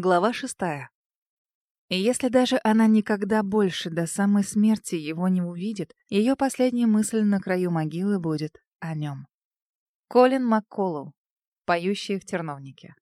Глава шестая. И если даже она никогда больше до самой смерти его не увидит, ее последняя мысль на краю могилы будет о нем. Колин Макколлоу, поющий в терновнике.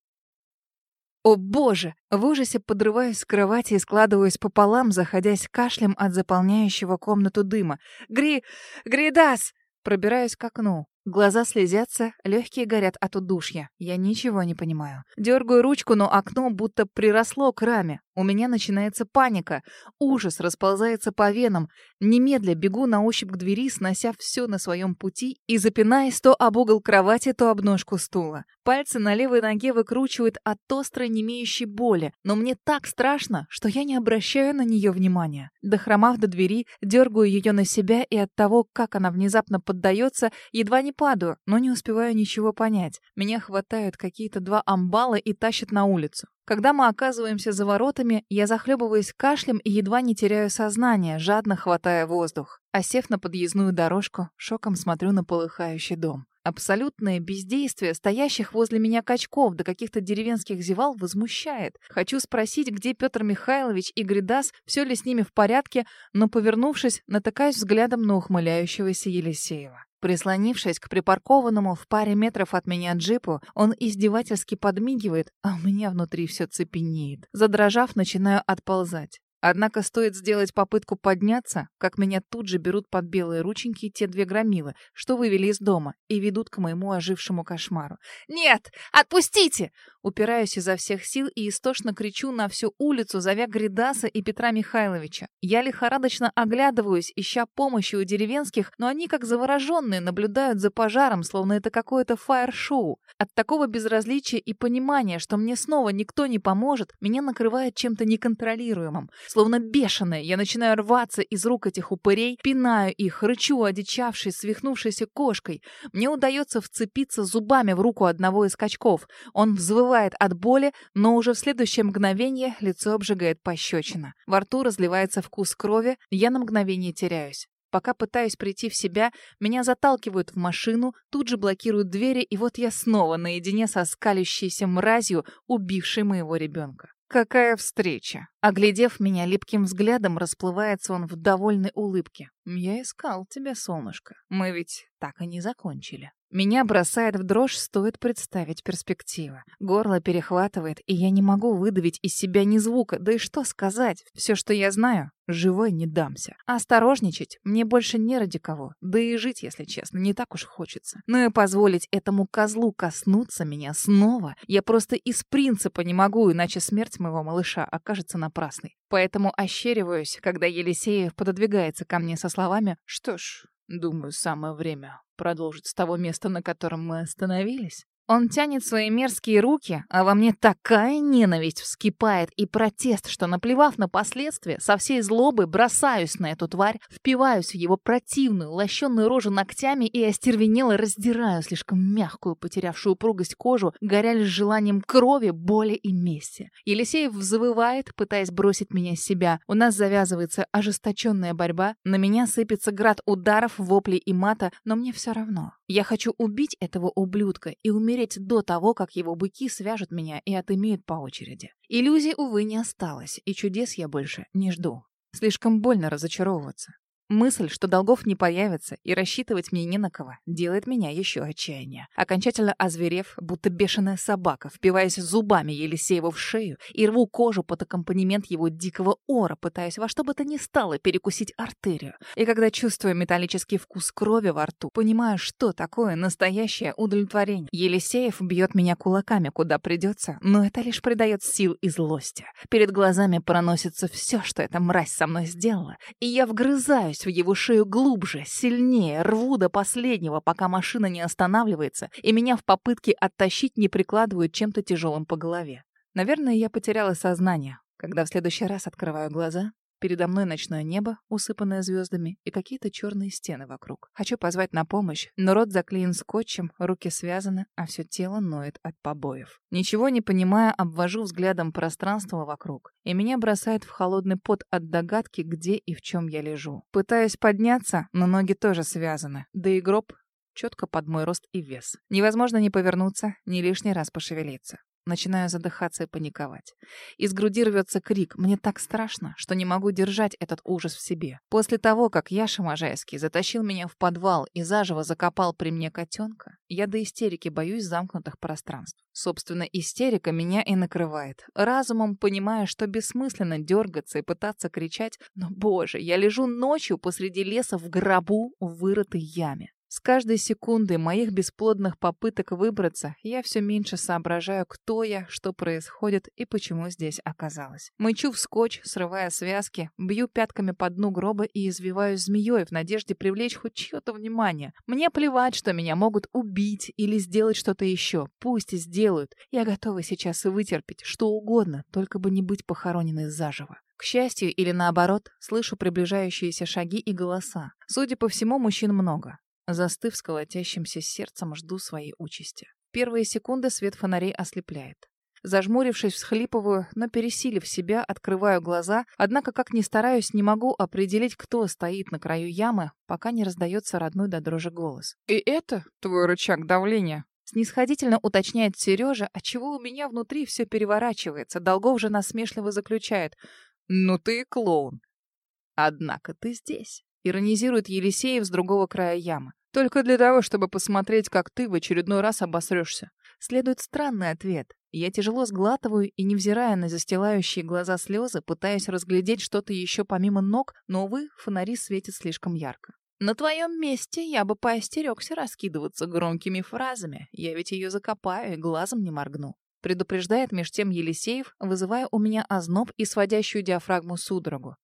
О боже! В ужасе подрываюсь с кровати и складываюсь пополам, заходясь кашлем от заполняющего комнату дыма. Гри... Гридас! Пробираюсь к окну. Глаза слезятся, легкие горят от удушья. Я ничего не понимаю. Дергаю ручку, но окно будто приросло к раме. У меня начинается паника. Ужас расползается по венам. Немедля бегу на ощупь к двери, снося все на своем пути и запинаясь то об угол кровати, то об ножку стула. Пальцы на левой ноге выкручивают от острой немеющей боли, но мне так страшно, что я не обращаю на нее внимания. Дохромав до двери, дергаю ее на себя, и от того, как она внезапно поддается, едва не падаю, но не успеваю ничего понять. Меня хватают какие-то два амбала и тащат на улицу. Когда мы оказываемся за воротами, я захлебываюсь кашлем и едва не теряю сознание, жадно хватая воздух. Осев на подъездную дорожку, шоком смотрю на полыхающий дом. Абсолютное бездействие стоящих возле меня качков до каких-то деревенских зевал возмущает. Хочу спросить, где Петр Михайлович и Гридас, все ли с ними в порядке, но, повернувшись, натыкаюсь взглядом на ухмыляющегося Елисеева. Прислонившись к припаркованному в паре метров от меня джипу, он издевательски подмигивает, а у меня внутри все цепенеет. Задрожав, начинаю отползать. Однако стоит сделать попытку подняться, как меня тут же берут под белые рученьки те две громилы, что вывели из дома, и ведут к моему ожившему кошмару. «Нет! Отпустите!» Упираюсь изо всех сил и истошно кричу на всю улицу, зовя Гридаса и Петра Михайловича. Я лихорадочно оглядываюсь, ища помощи у деревенских, но они, как завороженные, наблюдают за пожаром, словно это какое-то фаер-шоу. От такого безразличия и понимания, что мне снова никто не поможет, меня накрывает чем-то неконтролируемым. Словно бешеная, я начинаю рваться из рук этих упырей, пинаю их, рычу одичавшей, свихнувшейся кошкой. Мне удается вцепиться зубами в руку одного из качков. Он взвывает от боли, но уже в следующее мгновение лицо обжигает пощечина. Во рту разливается вкус крови, я на мгновение теряюсь. Пока пытаюсь прийти в себя, меня заталкивают в машину, тут же блокируют двери, и вот я снова наедине со скалящейся мразью, убившей моего ребенка. Какая встреча! Оглядев меня липким взглядом, расплывается он в довольной улыбке. Я искал тебя, солнышко. Мы ведь так и не закончили. Меня бросает в дрожь, стоит представить перспективы. Горло перехватывает, и я не могу выдавить из себя ни звука. Да и что сказать? Все, что я знаю, живой не дамся. Осторожничать мне больше не ради кого. Да и жить, если честно, не так уж хочется. Но и позволить этому козлу коснуться меня снова я просто из принципа не могу, иначе смерть моего малыша окажется напрасной. Поэтому ощериваюсь, когда Елисеев пододвигается ко мне со словами «Что ж, думаю, самое время продолжить с того места, на котором мы остановились. Он тянет свои мерзкие руки, а во мне такая ненависть вскипает и протест, что, наплевав на последствия, со всей злобы бросаюсь на эту тварь, впиваюсь в его противную, лощенную рожу ногтями и остервенело раздираю слишком мягкую, потерявшую упругость кожу, горя лишь желанием крови, боли и мести. Елисеев взвывает, пытаясь бросить меня с себя. У нас завязывается ожесточенная борьба, на меня сыпется град ударов, воплей и мата, но мне все равно. Я хочу убить этого ублюдка и умереть до того, как его быки свяжут меня и отымеют по очереди. Иллюзий, увы, не осталось, и чудес я больше не жду. Слишком больно разочаровываться. Мысль, что долгов не появится и рассчитывать мне не на кого, делает меня еще отчаяннее. Окончательно озверев, будто бешеная собака, впиваясь зубами Елисееву в шею и рву кожу под аккомпанемент его дикого ора, пытаясь во что бы то ни стало перекусить артерию. И когда чувствую металлический вкус крови во рту, понимаю, что такое настоящее удовлетворение. Елисеев бьет меня кулаками, куда придется, но это лишь придает сил и злости. Перед глазами проносится все, что эта мразь со мной сделала, и я вгрызаюсь впиваюсь в его шею глубже, сильнее, рву до последнего, пока машина не останавливается, и меня в попытке оттащить не прикладывают чем-то тяжелым по голове. Наверное, я потеряла сознание, когда в следующий раз открываю глаза Передо мной ночное небо, усыпанное звездами, и какие-то черные стены вокруг. Хочу позвать на помощь, но рот заклеен скотчем, руки связаны, а все тело ноет от побоев. Ничего не понимая, обвожу взглядом пространство вокруг, и меня бросает в холодный пот от догадки, где и в чем я лежу. Пытаюсь подняться, но ноги тоже связаны, да и гроб четко под мой рост и вес. Невозможно ни повернуться, ни лишний раз пошевелиться. Начинаю задыхаться и паниковать. Из груди рвется крик. Мне так страшно, что не могу держать этот ужас в себе. После того, как Яша Можайский затащил меня в подвал и заживо закопал при мне котенка, я до истерики боюсь замкнутых пространств. Собственно, истерика меня и накрывает. Разумом понимая, что бессмысленно дергаться и пытаться кричать, но, боже, я лежу ночью посреди леса в гробу в вырытой яме. С каждой секундой моих бесплодных попыток выбраться, я все меньше соображаю, кто я, что происходит и почему здесь оказалась. Мычу в скотч, срывая связки, бью пятками по дну гроба и извиваюсь змеей в надежде привлечь хоть чье-то внимание. Мне плевать, что меня могут убить или сделать что-то еще. Пусть сделают. Я готова сейчас и вытерпеть что угодно, только бы не быть похороненной заживо. К счастью или наоборот, слышу приближающиеся шаги и голоса. Судя по всему, мужчин много. Застыв с колотящимся сердцем, жду своей участи. Первые секунды свет фонарей ослепляет. Зажмурившись, всхлипываю, но пересилив себя, открываю глаза, однако, как ни стараюсь, не могу определить, кто стоит на краю ямы, пока не раздается родной до дрожи голос. «И это твой рычаг давления?» Снисходительно уточняет Сережа, отчего у меня внутри все переворачивается. Долгов же насмешливо заключает. «Ну ты и клоун». «Однако ты здесь», — иронизирует Елисеев с другого края ямы. Только для того, чтобы посмотреть, как ты в очередной раз обосрешься. Следует странный ответ. Я тяжело сглатываю и, невзирая на застилающие глаза слезы, пытаюсь разглядеть что-то еще помимо ног, но, увы, фонари светят слишком ярко. На твоем месте я бы поостерегся раскидываться громкими фразами. Я ведь ее закопаю и глазом не моргну. Предупреждает меж тем Елисеев, вызывая у меня озноб и сводящую диафрагму судорогу.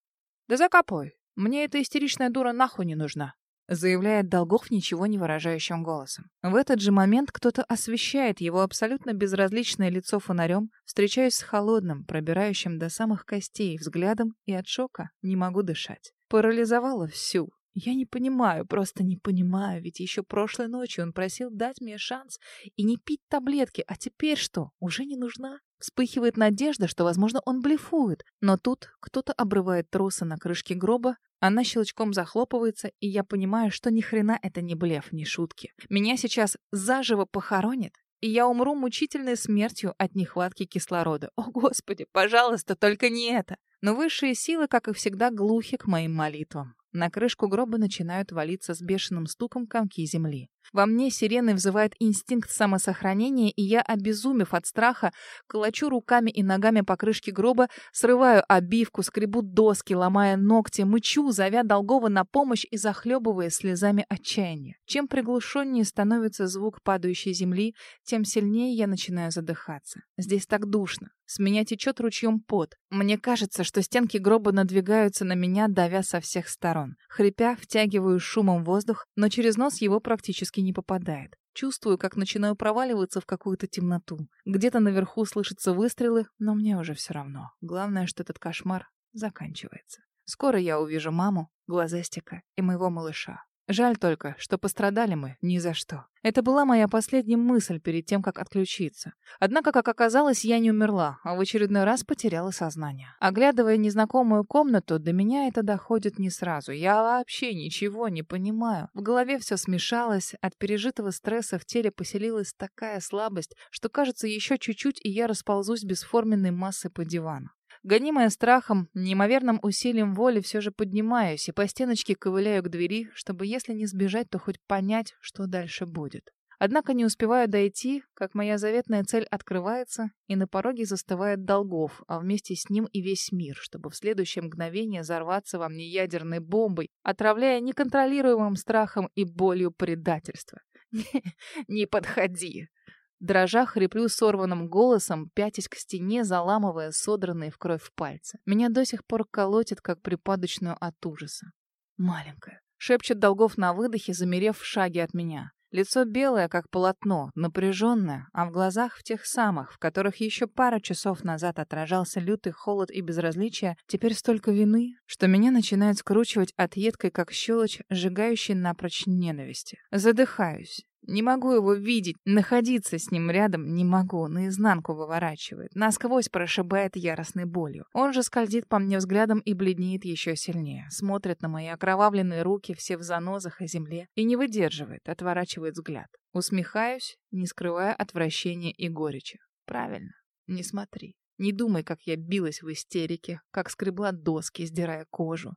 Да закопай. Мне эта истеричная дура нахуй не нужна заявляет Долгов ничего не выражающим голосом. В этот же момент кто-то освещает его абсолютно безразличное лицо фонарем, встречаясь с холодным, пробирающим до самых костей взглядом, и от шока не могу дышать. Парализовала всю. Я не понимаю, просто не понимаю, ведь еще прошлой ночью он просил дать мне шанс и не пить таблетки, а теперь что, уже не нужна? Вспыхивает надежда, что, возможно, он блефует, но тут кто-то обрывает тросы на крышке гроба, она щелчком захлопывается, и я понимаю, что ни хрена это не блеф, не шутки. Меня сейчас заживо похоронят, и я умру мучительной смертью от нехватки кислорода. О, Господи, пожалуйста, только не это. Но высшие силы, как и всегда, глухи к моим молитвам. На крышку гроба начинают валиться с бешеным стуком комки земли. Во мне сиреной взывает инстинкт самосохранения, и я, обезумев от страха, колочу руками и ногами по крышке гроба, срываю обивку, скребу доски, ломая ногти, мычу, зовя Долгова на помощь и захлебывая слезами отчаяния. Чем приглушеннее становится звук падающей земли, тем сильнее я начинаю задыхаться. Здесь так душно. С меня течет ручьем пот. Мне кажется, что стенки гроба надвигаются на меня, давя со всех сторон. Хрипя, втягиваю шумом воздух, но через нос его практически не попадает. Чувствую, как начинаю проваливаться в какую-то темноту. Где-то наверху слышатся выстрелы, но мне уже все равно. Главное, что этот кошмар заканчивается. Скоро я увижу маму, глазастика и моего малыша. Жаль только, что пострадали мы ни за что. Это была моя последняя мысль перед тем, как отключиться. Однако, как оказалось, я не умерла, а в очередной раз потеряла сознание. Оглядывая незнакомую комнату, до меня это доходит не сразу. Я вообще ничего не понимаю. В голове все смешалось, от пережитого стресса в теле поселилась такая слабость, что кажется еще чуть-чуть, и я расползусь бесформенной массой по дивану. Гонимая страхом, неимоверным усилием воли все же поднимаюсь и по стеночке ковыляю к двери, чтобы, если не сбежать, то хоть понять, что дальше будет. Однако не успеваю дойти, как моя заветная цель открывается, и на пороге застывает Долгов, а вместе с ним и весь мир, чтобы в следующее мгновение взорваться во мне ядерной бомбой, отравляя неконтролируемым страхом и болью предательства. «Не подходи!» Дрожа, хриплю сорванным голосом, пятясь к стене, заламывая содранные в кровь пальцы. Меня до сих пор колотит, как припадочную от ужаса. «Маленькая», — шепчет Долгов на выдохе, замерев в шаге от меня. Лицо белое, как полотно, напряженное, а в глазах в тех самых, в которых еще пара часов назад отражался лютый холод и безразличие, теперь столько вины, что меня начинает скручивать от едкой, как щелочь, сжигающей напрочь ненависти. Задыхаюсь. Не могу его видеть, находиться с ним рядом не могу, наизнанку выворачивает, насквозь прошибает яростной болью. Он же скользит по мне взглядом и бледнеет еще сильнее, смотрит на мои окровавленные руки, все в занозах и земле, и не выдерживает, отворачивает взгляд. Усмехаюсь, не скрывая отвращения и горечи. Правильно, не смотри. Не думай, как я билась в истерике, как скребла доски, сдирая кожу,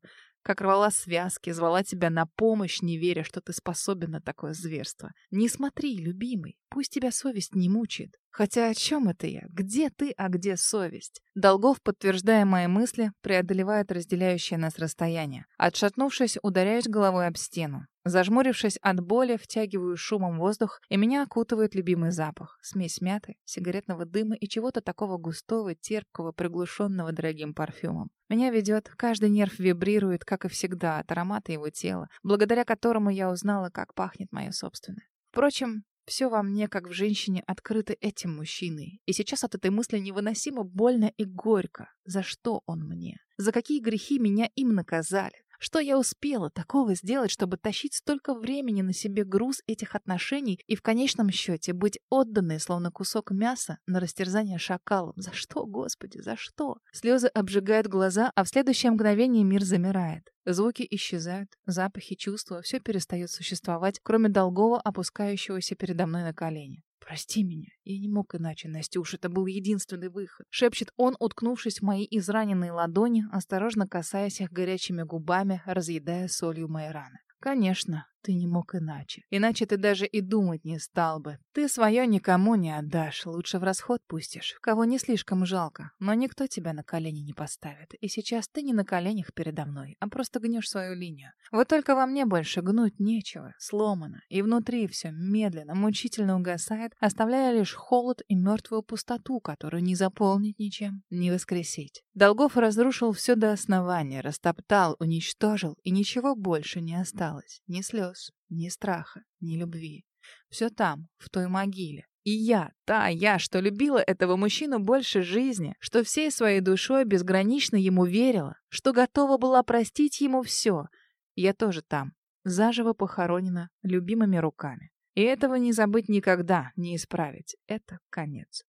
как рвала связки, звала тебя на помощь, не веря, что ты способен на такое зверство. Не смотри, любимый, пусть тебя совесть не мучает. Хотя о чем это я? Где ты, а где совесть? Долгов, подтверждая мои мысли, преодолевает разделяющее нас расстояние. Отшатнувшись, ударяюсь головой об стену. Зажмурившись от боли, втягиваю шумом воздух, и меня окутывает любимый запах. Смесь мяты, сигаретного дыма и чего-то такого густого, терпкого, приглушенного дорогим парфюмом. Меня ведет, каждый нерв вибрирует, как и всегда, от аромата его тела, благодаря которому я узнала, как пахнет мое собственное. Впрочем, все во мне, как в женщине, открыто этим мужчиной. И сейчас от этой мысли невыносимо больно и горько. За что он мне? За какие грехи меня им наказали? Что я успела такого сделать, чтобы тащить столько времени на себе груз этих отношений и в конечном счете быть отданной, словно кусок мяса, на растерзание шакалом? За что, Господи, за что? Слезы обжигают глаза, а в следующее мгновение мир замирает. Звуки исчезают, запахи, чувства, все перестает существовать, кроме долгого опускающегося передо мной на колени. «Прости меня. Я не мог иначе, Настюш. Это был единственный выход». Шепчет он, уткнувшись в мои израненные ладони, осторожно касаясь их горячими губами, разъедая солью мои раны. «Конечно, ты не мог иначе. Иначе ты даже и думать не стал бы. Ты свое никому не отдашь, лучше в расход пустишь. Кого не слишком жалко, но никто тебя на колени не поставит. И сейчас ты не на коленях передо мной, а просто гнешь свою линию. Вот только во мне больше гнуть нечего, сломано. И внутри все медленно, мучительно угасает, оставляя лишь холод и мертвую пустоту, которую не заполнить ничем, не воскресить. Долгов разрушил все до основания, растоптал, уничтожил, и ничего больше не осталось. Ни слез, слез, ни страха, ни любви. Все там, в той могиле. И я, та я, что любила этого мужчину больше жизни, что всей своей душой безгранично ему верила, что готова была простить ему все. Я тоже там, заживо похоронена любимыми руками. И этого не забыть никогда, не исправить. Это конец.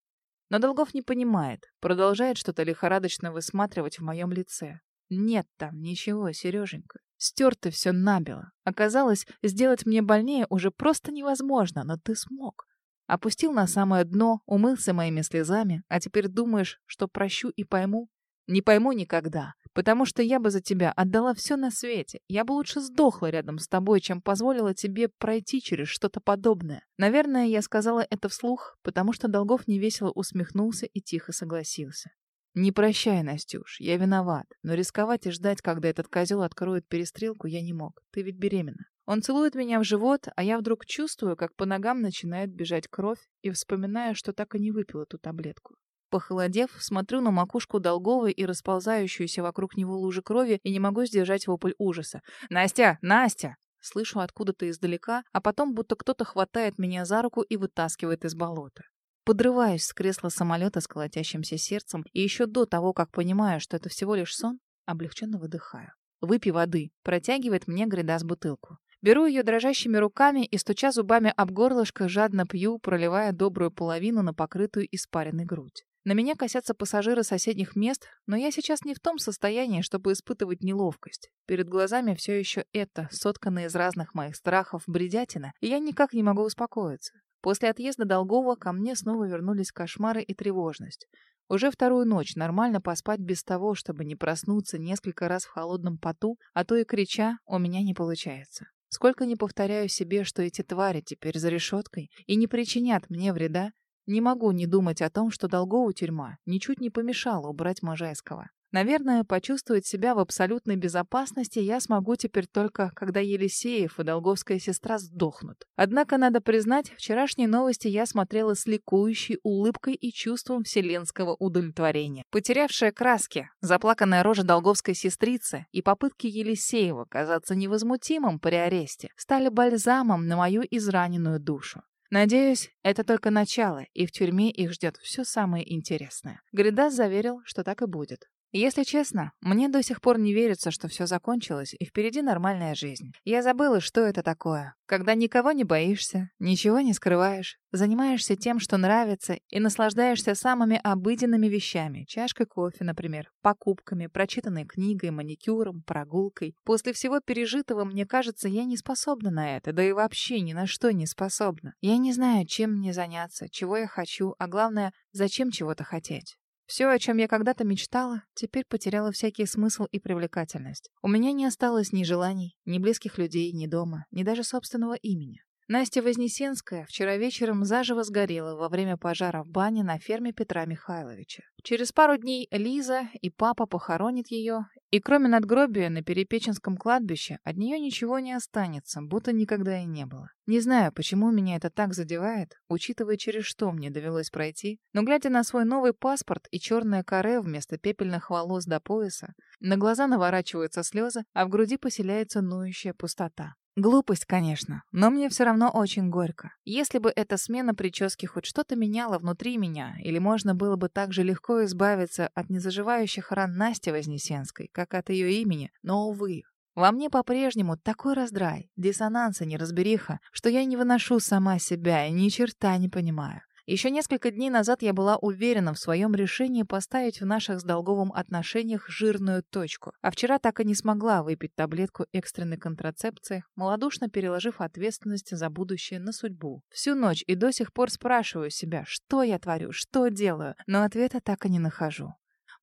Но Долгов не понимает, продолжает что-то лихорадочно высматривать в моем лице. Нет там ничего, Сереженька. Стерто все набело. Оказалось, сделать мне больнее уже просто невозможно, но ты смог. Опустил на самое дно, умылся моими слезами, а теперь думаешь, что прощу и пойму? Не пойму никогда, потому что я бы за тебя отдала все на свете. Я бы лучше сдохла рядом с тобой, чем позволила тебе пройти через что-то подобное. Наверное, я сказала это вслух, потому что Долгов невесело усмехнулся и тихо согласился. «Не прощай, Настюш, я виноват, но рисковать и ждать, когда этот козел откроет перестрелку, я не мог. Ты ведь беременна». Он целует меня в живот, а я вдруг чувствую, как по ногам начинает бежать кровь, и вспоминаю, что так и не выпила ту таблетку. Похолодев, смотрю на макушку Долговой и расползающуюся вокруг него лужи крови и не могу сдержать вопль ужаса. «Настя! Настя!» Слышу откуда-то издалека, а потом будто кто-то хватает меня за руку и вытаскивает из болота. Подрываюсь с кресла самолета с колотящимся сердцем, и еще до того, как понимаю, что это всего лишь сон, облегченно выдыхаю. «Выпей воды», — протягивает мне Гридас бутылку. Беру ее дрожащими руками и, стуча зубами об горлышко, жадно пью, проливая добрую половину на покрытую испаренной грудь. На меня косятся пассажиры соседних мест, но я сейчас не в том состоянии, чтобы испытывать неловкость. Перед глазами все еще это, сотканное из разных моих страхов, бредятина, и я никак не могу успокоиться. После отъезда Долгова ко мне снова вернулись кошмары и тревожность. Уже вторую ночь нормально поспать без того, чтобы не проснуться несколько раз в холодном поту, а то и крича, у меня не получается. Сколько не повторяю себе, что эти твари теперь за решеткой и не причинят мне вреда, не могу не думать о том, что Долгову тюрьма ничуть не помешала убрать Можайского. Наверное, почувствовать себя в абсолютной безопасности я смогу теперь только, когда Елисеев и Долговская сестра сдохнут. Однако, надо признать, вчерашние новости я смотрела с ликующей улыбкой и чувством вселенского удовлетворения. Потерявшая краски, заплаканная рожа Долговской сестрицы и попытки Елисеева казаться невозмутимым при аресте стали бальзамом на мою израненную душу. Надеюсь, это только начало, и в тюрьме их ждет все самое интересное. Гридас заверил, что так и будет. Если честно, мне до сих пор не верится, что все закончилось, и впереди нормальная жизнь. Я забыла, что это такое. Когда никого не боишься, ничего не скрываешь, занимаешься тем, что нравится, и наслаждаешься самыми обыденными вещами. Чашкой кофе, например, покупками, прочитанной книгой, маникюром, прогулкой. После всего пережитого, мне кажется, я не способна на это, да и вообще ни на что не способна. Я не знаю, чем мне заняться, чего я хочу, а главное, зачем чего-то хотеть. Все, о чем я когда-то мечтала, теперь потеряло всякий смысл и привлекательность. У меня не осталось ни желаний, ни близких людей, ни дома, ни даже собственного имени. Настя Вознесенская вчера вечером заживо сгорела во время пожара в бане на ферме Петра Михайловича. Через пару дней Лиза и папа похоронят ее, и кроме надгробия на Перепеченском кладбище от нее ничего не останется, будто никогда и не было. Не знаю, почему меня это так задевает, учитывая, через что мне довелось пройти, но глядя на свой новый паспорт и черное каре вместо пепельных волос до пояса, на глаза наворачиваются слезы, а в груди поселяется ноющая пустота. Глупость, конечно, но мне все равно очень горько. Если бы эта смена прически хоть что-то меняла внутри меня, или можно было бы так же легко избавиться от незаживающих ран Насти Вознесенской, как от ее имени, но, увы, во мне по-прежнему такой раздрай, диссонанс и неразбериха, что я не выношу сама себя и ни черта не понимаю. Еще несколько дней назад я была уверена в своем решении поставить в наших с Долговым отношениях жирную точку, а вчера так и не смогла выпить таблетку экстренной контрацепции, малодушно переложив ответственность за будущее на судьбу. Всю ночь и до сих пор спрашиваю себя, что я творю, что делаю, но ответа так и не нахожу.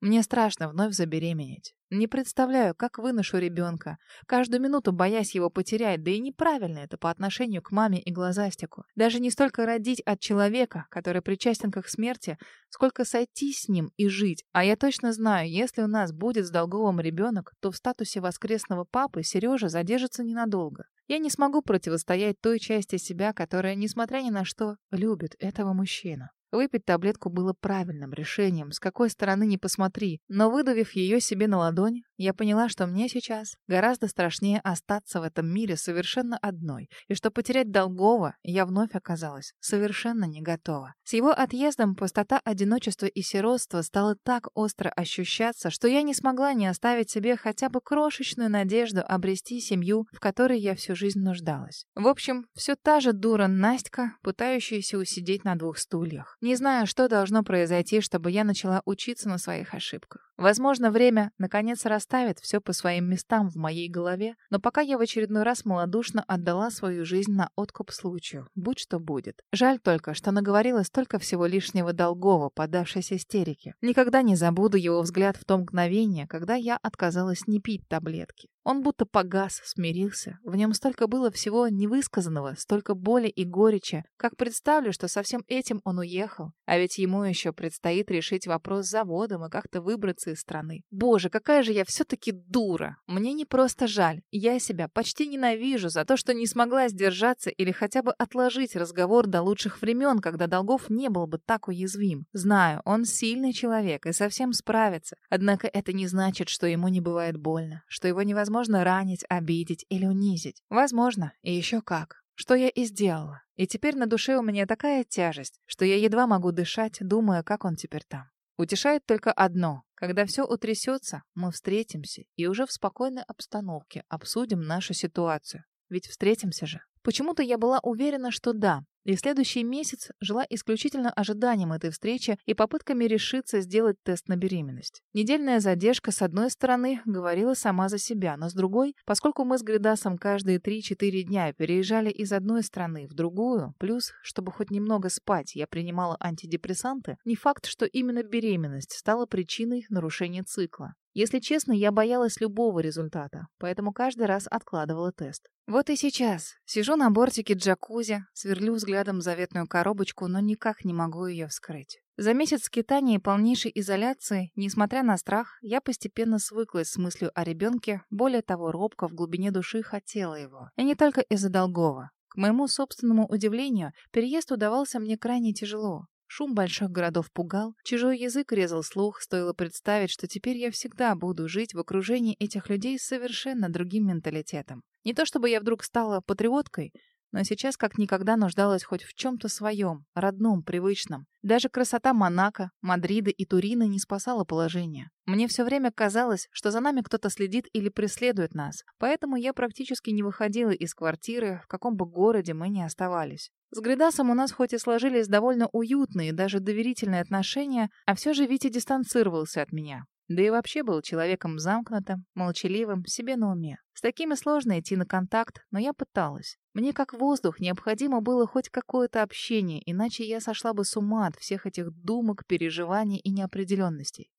Мне страшно вновь забеременеть. Не представляю, как выношу ребенка, каждую минуту боясь его потерять, да и неправильно это по отношению к маме и глазастику. Даже не столько родить от человека, который причастен к их смерти, сколько сойти с ним и жить. А я точно знаю, если у нас будет с Долговым ребенок, то в статусе воскресного папы Сережа задержится ненадолго. Я не смогу противостоять той части себя, которая, несмотря ни на что, любит этого мужчину. Выпить таблетку было правильным решением, с какой стороны не посмотри, но выдавив ее себе на ладонь, я поняла, что мне сейчас гораздо страшнее остаться в этом мире совершенно одной, и что потерять Долгова я вновь оказалась совершенно не готова. С его отъездом пустота одиночества и сиротства стала так остро ощущаться, что я не смогла не оставить себе хотя бы крошечную надежду обрести семью, в которой я всю жизнь нуждалась. В общем, все та же дура Настя, пытающаяся усидеть на двух стульях. Не знаю, что должно произойти, чтобы я начала учиться на своих ошибках. Возможно, время наконец расставит все по своим местам в моей голове, но пока я в очередной раз малодушно отдала свою жизнь на откуп случаю, будь что будет. Жаль только, что наговорила столько всего лишнего долгого, подавшись истерике. Никогда не забуду его взгляд в то мгновение, когда я отказалась не пить таблетки. Он будто погас, смирился. В нем столько было всего невысказанного, столько боли и горечи. Как представлю, что со всем этим он уехал. А ведь ему еще предстоит решить вопрос с заводом и как-то выбраться из страны. Боже, какая же я все-таки дура. Мне не просто жаль. Я себя почти ненавижу за то, что не смогла сдержаться или хотя бы отложить разговор до лучших времен, когда Долгов не был бы так уязвим. Знаю, он сильный человек и совсем справится. Однако это не значит, что ему не бывает больно, что его невозможно возможно ранить, обидеть или унизить. Возможно, и еще как. Что я и сделала. И теперь на душе у меня такая тяжесть, что я едва могу дышать, думая, как он теперь там. Утешает только одно. Когда все утрясется, мы встретимся и уже в спокойной обстановке обсудим нашу ситуацию. Ведь встретимся же. Почему-то я была уверена, что да, и следующий месяц жила исключительно ожиданием этой встречи и попытками решиться сделать тест на беременность. Недельная задержка, с одной стороны, говорила сама за себя, но с другой, поскольку мы с Гридасом каждые 3-4 дня переезжали из одной страны в другую, плюс, чтобы хоть немного спать, я принимала антидепрессанты, не факт, что именно беременность стала причиной нарушения цикла. Если честно, я боялась любого результата, поэтому каждый раз откладывала тест. Вот и сейчас. Сижу на бортике джакузи, сверлю взглядом заветную коробочку, но никак не могу ее вскрыть. За месяц скитания и полнейшей изоляции, несмотря на страх, я постепенно свыклась с мыслью о ребенке, более того, робко в глубине души хотела его. И не только из-за долгого. К моему собственному удивлению, переезд удавался мне крайне тяжело. Шум больших городов пугал, чужой язык резал слух, стоило представить, что теперь я всегда буду жить в окружении этих людей с совершенно другим менталитетом. Не то чтобы я вдруг стала патриоткой, но сейчас как никогда нуждалась хоть в чем-то своем, родном, привычном. Даже красота Монако, Мадрида и Турина не спасала положение. Мне все время казалось, что за нами кто-то следит или преследует нас, поэтому я практически не выходила из квартиры, в каком бы городе мы ни оставались. С Гридасом у нас хоть и сложились довольно уютные, даже доверительные отношения, а все же Витя дистанцировался от меня. Да и вообще был человеком замкнутым, молчаливым, себе на уме. С такими сложно идти на контакт, но я пыталась. Мне как воздух необходимо было хоть какое-то общение, иначе я сошла бы с ума от всех этих думок, переживаний и неопределенностей.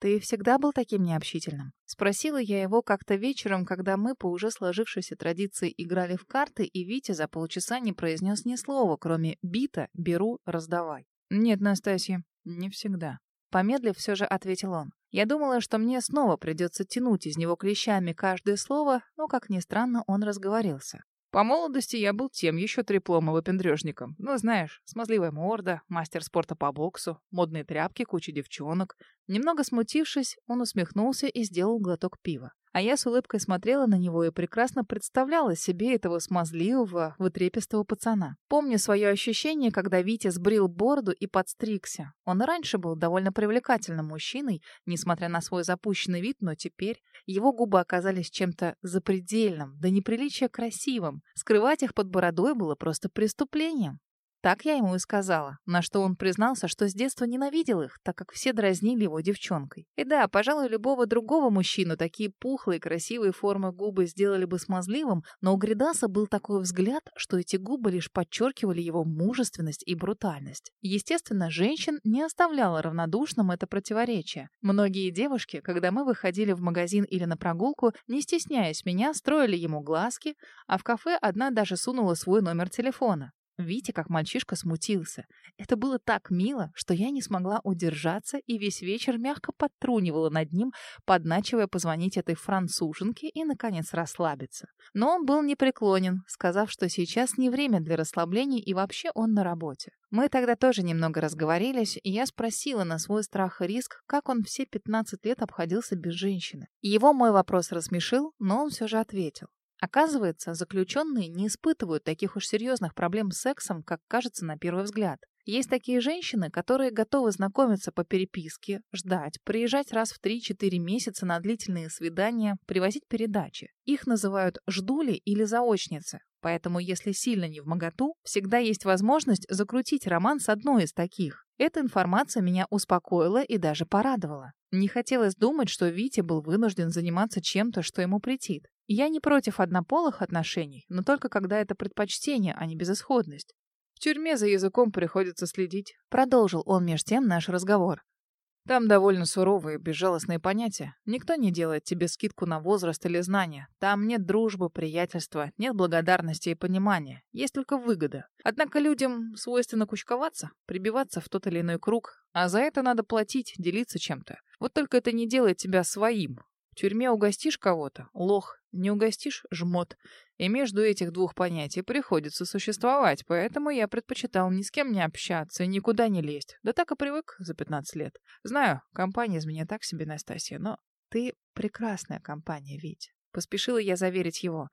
«Ты всегда был таким необщительным?» Спросила я его как-то вечером, когда мы по уже сложившейся традиции играли в карты, и Витя за полчаса не произнес ни слова, кроме «бита», «беру», «раздавай». «Нет, Настасья, не всегда». Помедлив, все же ответил он. Я думала, что мне снова придется тянуть из него клещами каждое слово, но, как ни странно, он разговорился. По молодости я был тем еще треплом и выпендрежником. Ну, знаешь, смазливая морда, мастер спорта по боксу, модные тряпки, куча девчонок. Немного смутившись, он усмехнулся и сделал глоток пива. А я с улыбкой смотрела на него и прекрасно представляла себе этого смазливого, вытрепистого пацана. Помню свое ощущение, когда Витя сбрил бороду и подстригся. Он раньше был довольно привлекательным мужчиной, несмотря на свой запущенный вид, но теперь его губы оказались чем-то запредельным, до неприличия красивым. Скрывать их под бородой было просто преступлением. Так я ему и сказала, на что он признался, что с детства ненавидел их, так как все дразнили его девчонкой. И да, пожалуй, любого другого мужчину такие пухлые, красивые формы губы сделали бы смазливым, но у Гридаса был такой взгляд, что эти губы лишь подчеркивали его мужественность и брутальность. Естественно, женщин не оставляло равнодушным это противоречие. Многие девушки, когда мы выходили в магазин или на прогулку, не стесняясь меня, строили ему глазки, а в кафе одна даже сунула свой номер телефона. Витя, как мальчишка, смутился. Это было так мило, что я не смогла удержаться и весь вечер мягко подтрунивала над ним, подначивая позвонить этой француженке и, наконец, расслабиться. Но он был непреклонен, сказав, что сейчас не время для расслаблений и вообще он на работе. Мы тогда тоже немного разговорились, и я спросила на свой страх и риск, как он все 15 лет обходился без женщины. Его мой вопрос рассмешил, но он все же ответил. Оказывается, заключенные не испытывают таких уж серьезных проблем с сексом, как кажется на первый взгляд. Есть такие женщины, которые готовы знакомиться по переписке, ждать, приезжать раз в 3-4 месяца на длительные свидания, привозить передачи. Их называют ждули или заочницы. Поэтому, если сильно не в моготу, всегда есть возможность закрутить роман с одной из таких. Эта информация меня успокоила и даже порадовала. Не хотелось думать, что Витя был вынужден заниматься чем-то, что ему претит. Я не против однополых отношений, но только когда это предпочтение, а не безысходность. В тюрьме за языком приходится следить. Продолжил он меж тем наш разговор. Там довольно суровые, безжалостные понятия. Никто не делает тебе скидку на возраст или знания. Там нет дружбы, приятельства, нет благодарности и понимания. Есть только выгода. Однако людям свойственно кучковаться, прибиваться в тот или иной круг, а за это надо платить, делиться чем-то. Вот только это не делает тебя своим, тюрьме угостишь кого-то — лох, не угостишь — жмот. И между этих двух понятий приходится существовать, поэтому я предпочитал ни с кем не общаться и никуда не лезть. Да так и привык за 15 лет. Знаю, компания из меня так себе, Настасья, но ты прекрасная компания, Вить. Поспешила я заверить его.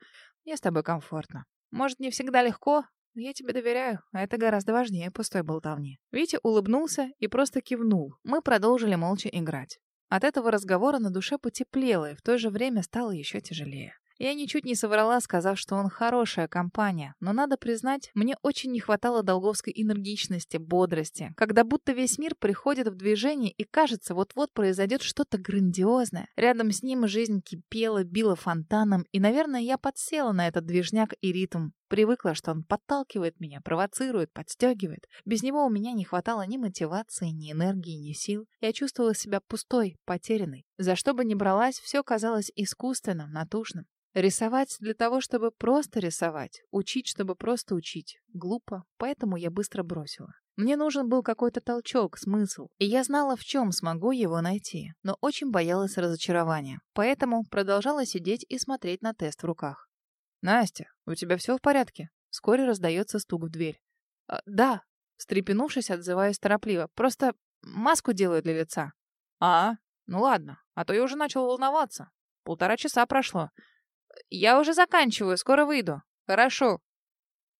Мне с тобой комфортно. Может, не всегда легко, но я тебе доверяю, а это гораздо важнее пустой болтовни. Витя улыбнулся и просто кивнул. Мы продолжили молча играть. От этого разговора на душе потеплело и в то же время стало еще тяжелее. Я ничуть не соврала, сказав, что он хорошая компания, но надо признать, мне очень не хватало долговской энергичности, бодрости, когда будто весь мир приходит в движение и кажется, вот-вот произойдет что-то грандиозное. Рядом с ним жизнь кипела, била фонтаном, и, наверное, я подсела на этот движняк и ритм. Привыкла, что он подталкивает меня, провоцирует, подстегивает. Без него у меня не хватало ни мотивации, ни энергии, ни сил. Я чувствовала себя пустой, потерянной. За что бы ни бралась, все казалось искусственным, натужным. Рисовать для того, чтобы просто рисовать. Учить, чтобы просто учить. Глупо, поэтому я быстро бросила. Мне нужен был какой-то толчок, смысл. И я знала, в чем смогу его найти, но очень боялась разочарования. Поэтому продолжала сидеть и смотреть на тест в руках. «Настя, у тебя все в порядке?» Вскоре раздается стук в дверь. «А, «Да», встрепенувшись, отзываюсь торопливо. «Просто маску делаю для лица». «А, ну ладно, а то я уже начал волноваться. Полтора часа прошло. Я уже заканчиваю, скоро выйду. Хорошо.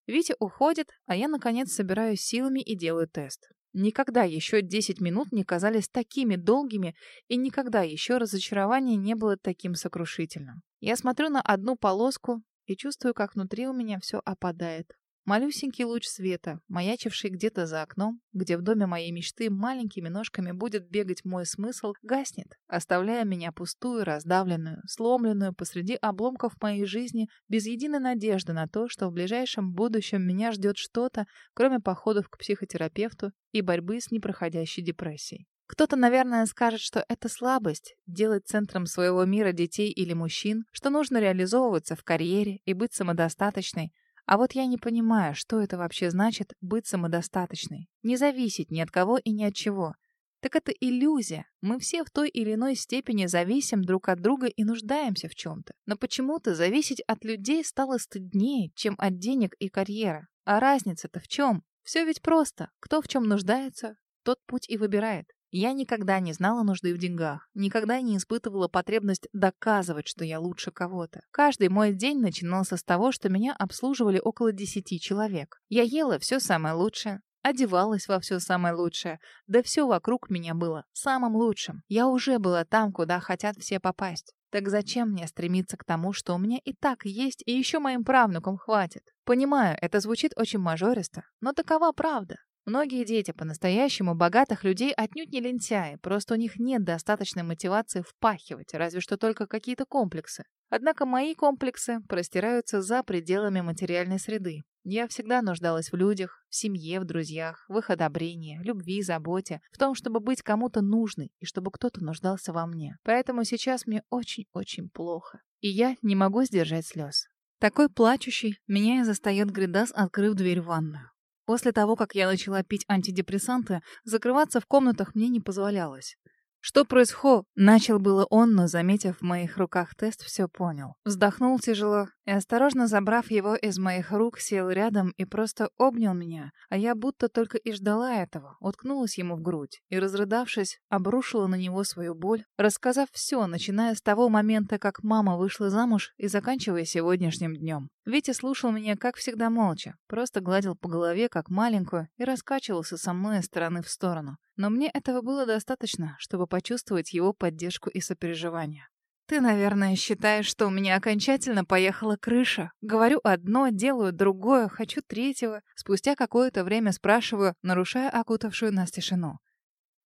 Витя уходит, а я, наконец, собираюсь силами и делаю тест. Никогда еще 10 минут не казались такими долгими, и никогда еще разочарование не было таким сокрушительным. Я смотрю на одну полоску и чувствую, как внутри у меня все опадает. Малюсенький луч света, маячивший где-то за окном, где в доме моей мечты маленькими ножками будет бегать мой смысл, гаснет, оставляя меня пустую, раздавленную, сломленную посреди обломков моей жизни, без единой надежды на то, что в ближайшем будущем меня ждет что-то, кроме походов к психотерапевту и борьбы с непроходящей депрессией. Кто-то, наверное, скажет, что это слабость — делать центром своего мира детей или мужчин, что нужно реализовываться в карьере и быть самодостаточной, а вот я не понимаю, что это вообще значит быть самодостаточной. Не зависеть ни от кого и ни от чего. Так это иллюзия. Мы все в той или иной степени зависим друг от друга и нуждаемся в чем-то. Но почему-то зависеть от людей стало стыднее, чем от денег и карьеры. А разница-то в чем? Все ведь просто. Кто в чем нуждается, тот путь и выбирает. Я никогда не знала нужды в деньгах, никогда не испытывала потребность доказывать, что я лучше кого-то. Каждый мой день начинался с того, что меня обслуживали около десяти человек. Я ела все самое лучшее, одевалась во все самое лучшее, да все вокруг меня было самым лучшим. Я уже была там, куда хотят все попасть. Так зачем мне стремиться к тому, что у меня и так есть, и еще моим правнукам хватит? Понимаю, это звучит очень мажористо, но такова правда. Многие дети по-настоящему богатых людей отнюдь не лентяи, просто у них нет достаточной мотивации впахивать, разве что только какие-то комплексы. Однако мои комплексы простираются за пределами материальной среды. Я всегда нуждалась в людях, в семье, в друзьях, в их одобрении, любви, заботе, в том, чтобы быть кому-то нужной и чтобы кто-то нуждался во мне. Поэтому сейчас мне очень-очень плохо. И я не могу сдержать слез. Такой плачущий меня и застает Гридас, открыв дверь в ванную. После того, как я начала пить антидепрессанты, закрываться в комнатах мне не позволялось. «Что происходит?» Начал было он, но, заметив в моих руках тест, все понял. Вздохнул тяжело и, осторожно забрав его из моих рук, сел рядом и просто обнял меня, а я будто только и ждала этого, уткнулась ему в грудь и, разрыдавшись, обрушила на него свою боль, рассказав все, начиная с того момента, как мама вышла замуж и заканчивая сегодняшним днем. Витя слушал меня, как всегда, молча, просто гладил по голове, как маленькую, и раскачивался со мной из стороны в сторону. Но мне этого было достаточно, чтобы почувствовать его поддержку и сопереживание. «Ты, наверное, считаешь, что у меня окончательно поехала крыша. Говорю одно, делаю другое, хочу третьего. Спустя какое-то время спрашиваю, нарушая окутавшую нас тишину.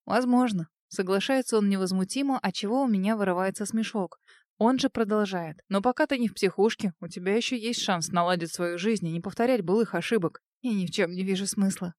Возможно. Соглашается он невозмутимо, от чего у меня вырывается смешок. Он же продолжает. Но пока ты не в психушке, у тебя еще есть шанс наладить свою жизнь и не повторять былых ошибок. Я ни в чем не вижу смысла.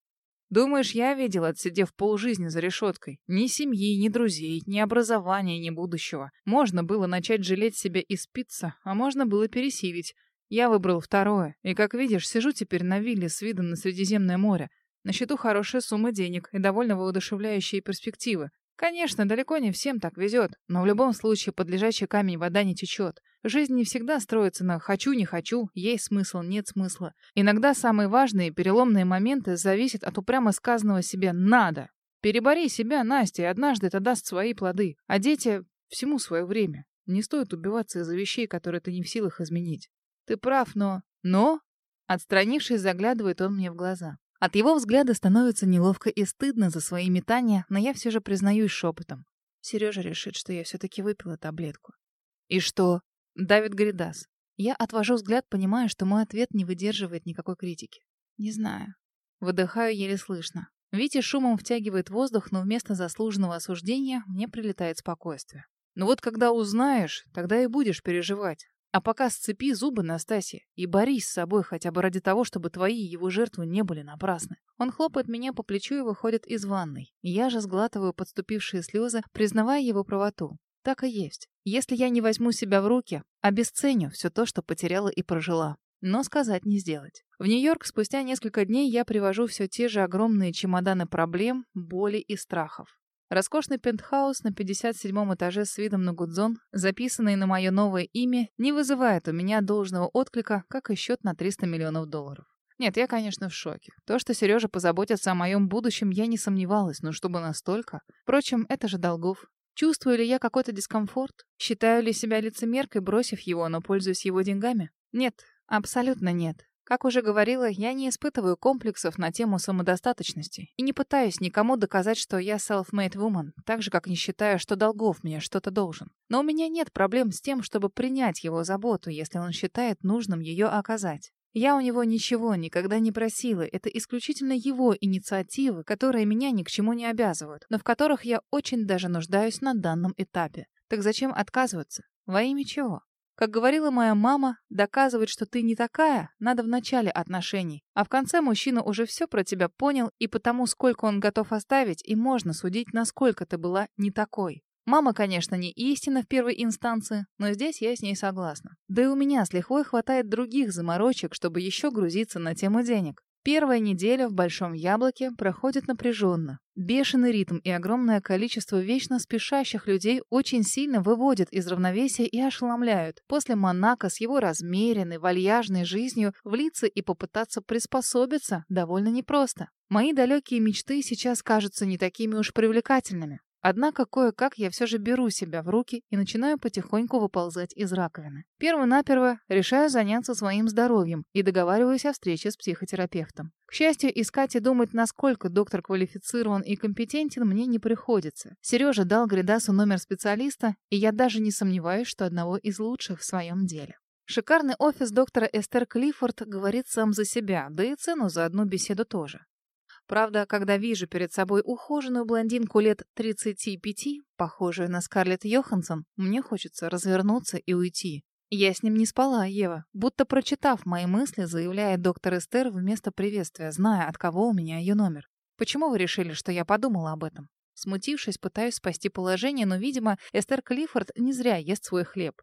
Думаешь, я видел, отсидев полжизни за решеткой? Ни семьи, ни друзей, ни образования, ни будущего. Можно было начать жалеть себя и спиться, а можно было пересилить. Я выбрал второе, и, как видишь, сижу теперь на вилле с видом на Средиземное море. На счету хорошая сумма денег и довольно воодушевляющие перспективы. Конечно, далеко не всем так везет, но в любом случае под лежачий камень вода не течет. Жизнь не всегда строится на «хочу, не хочу», «есть смысл, нет смысла». Иногда самые важные переломные моменты зависят от упрямо сказанного себе «надо». Перебори себя, Настя, и однажды это даст свои плоды. А дети — всему свое время. Не стоит убиваться из-за вещей, которые ты не в силах изменить. Ты прав, но... Но? Отстранившись, заглядывает он мне в глаза. От его взгляда становится неловко и стыдно за свои метания, но я все же признаюсь шепотом. Сережа решит, что я все-таки выпила таблетку. «И что?» — давит Гридас. Я отвожу взгляд, понимая, что мой ответ не выдерживает никакой критики. «Не знаю». Выдыхаю еле слышно. Витя шумом втягивает воздух, но вместо заслуженного осуждения мне прилетает спокойствие. «Ну вот когда узнаешь, тогда и будешь переживать. А пока сцепи зубы, Настасья, и борись с собой хотя бы ради того, чтобы твои и его жертвы не были напрасны. Он хлопает меня по плечу и выходит из ванной. Я же сглатываю подступившие слезы, признавая его правоту. Так и есть. Если я не возьму себя в руки, обесценю все то, что потеряла и прожила. Но сказать не сделать. В Нью-Йорк спустя несколько дней я привожу все те же огромные чемоданы проблем, боли и страхов. Роскошный пентхаус на 57 этаже с видом на Гудзон, записанный на мое новое имя, не вызывает у меня должного отклика, как и счет на 300 миллионов долларов. Нет, я, конечно, в шоке. То, что Сережа позаботится о моем будущем, я не сомневалась, но чтобы настолько... Впрочем, это же Долгов. Чувствую ли я какой-то дискомфорт? Считаю ли себя лицемеркой, бросив его, но пользуюсь его деньгами? Нет, абсолютно нет. Как уже говорила, я не испытываю комплексов на тему самодостаточности и не пытаюсь никому доказать, что я self-made woman, так же, как не считаю, что долгов мне что-то должен. Но у меня нет проблем с тем, чтобы принять его заботу, если он считает нужным ее оказать. Я у него ничего никогда не просила, это исключительно его инициативы, которые меня ни к чему не обязывают, но в которых я очень даже нуждаюсь на данном этапе. Так зачем отказываться? Во имя чего? Как говорила моя мама, доказывать, что ты не такая, надо в начале отношений. А в конце мужчина уже все про тебя понял, и потому, сколько он готов оставить, и можно судить, насколько ты была не такой. Мама, конечно, не истина в первой инстанции, но здесь я с ней согласна. Да и у меня с лихвой хватает других заморочек, чтобы еще грузиться на тему денег. Первая неделя в Большом Яблоке проходит напряженно. Бешеный ритм и огромное количество вечно спешащих людей очень сильно выводят из равновесия и ошеломляют. После Монако с его размеренной, вальяжной жизнью влиться и попытаться приспособиться довольно непросто. Мои далекие мечты сейчас кажутся не такими уж привлекательными. Однако кое-как я все же беру себя в руки и начинаю потихоньку выползать из раковины. Перво-наперво решаю заняться своим здоровьем и договариваюсь о встрече с психотерапевтом. К счастью, искать и думать, насколько доктор квалифицирован и компетентен, мне не приходится. Сережа дал Гридасу номер специалиста, и я даже не сомневаюсь, что одного из лучших в своем деле. Шикарный офис доктора Эстер Клиффорд говорит сам за себя, да и цену за одну беседу тоже. Правда, когда вижу перед собой ухоженную блондинку лет 35, похожую на Скарлетт Йоханссон, мне хочется развернуться и уйти. Я с ним не спала, Ева, будто прочитав мои мысли, заявляет доктор Эстер вместо приветствия, зная, от кого у меня ее номер. Почему вы решили, что я подумала об этом? Смутившись, пытаюсь спасти положение, но, видимо, Эстер Клиффорд не зря ест свой хлеб.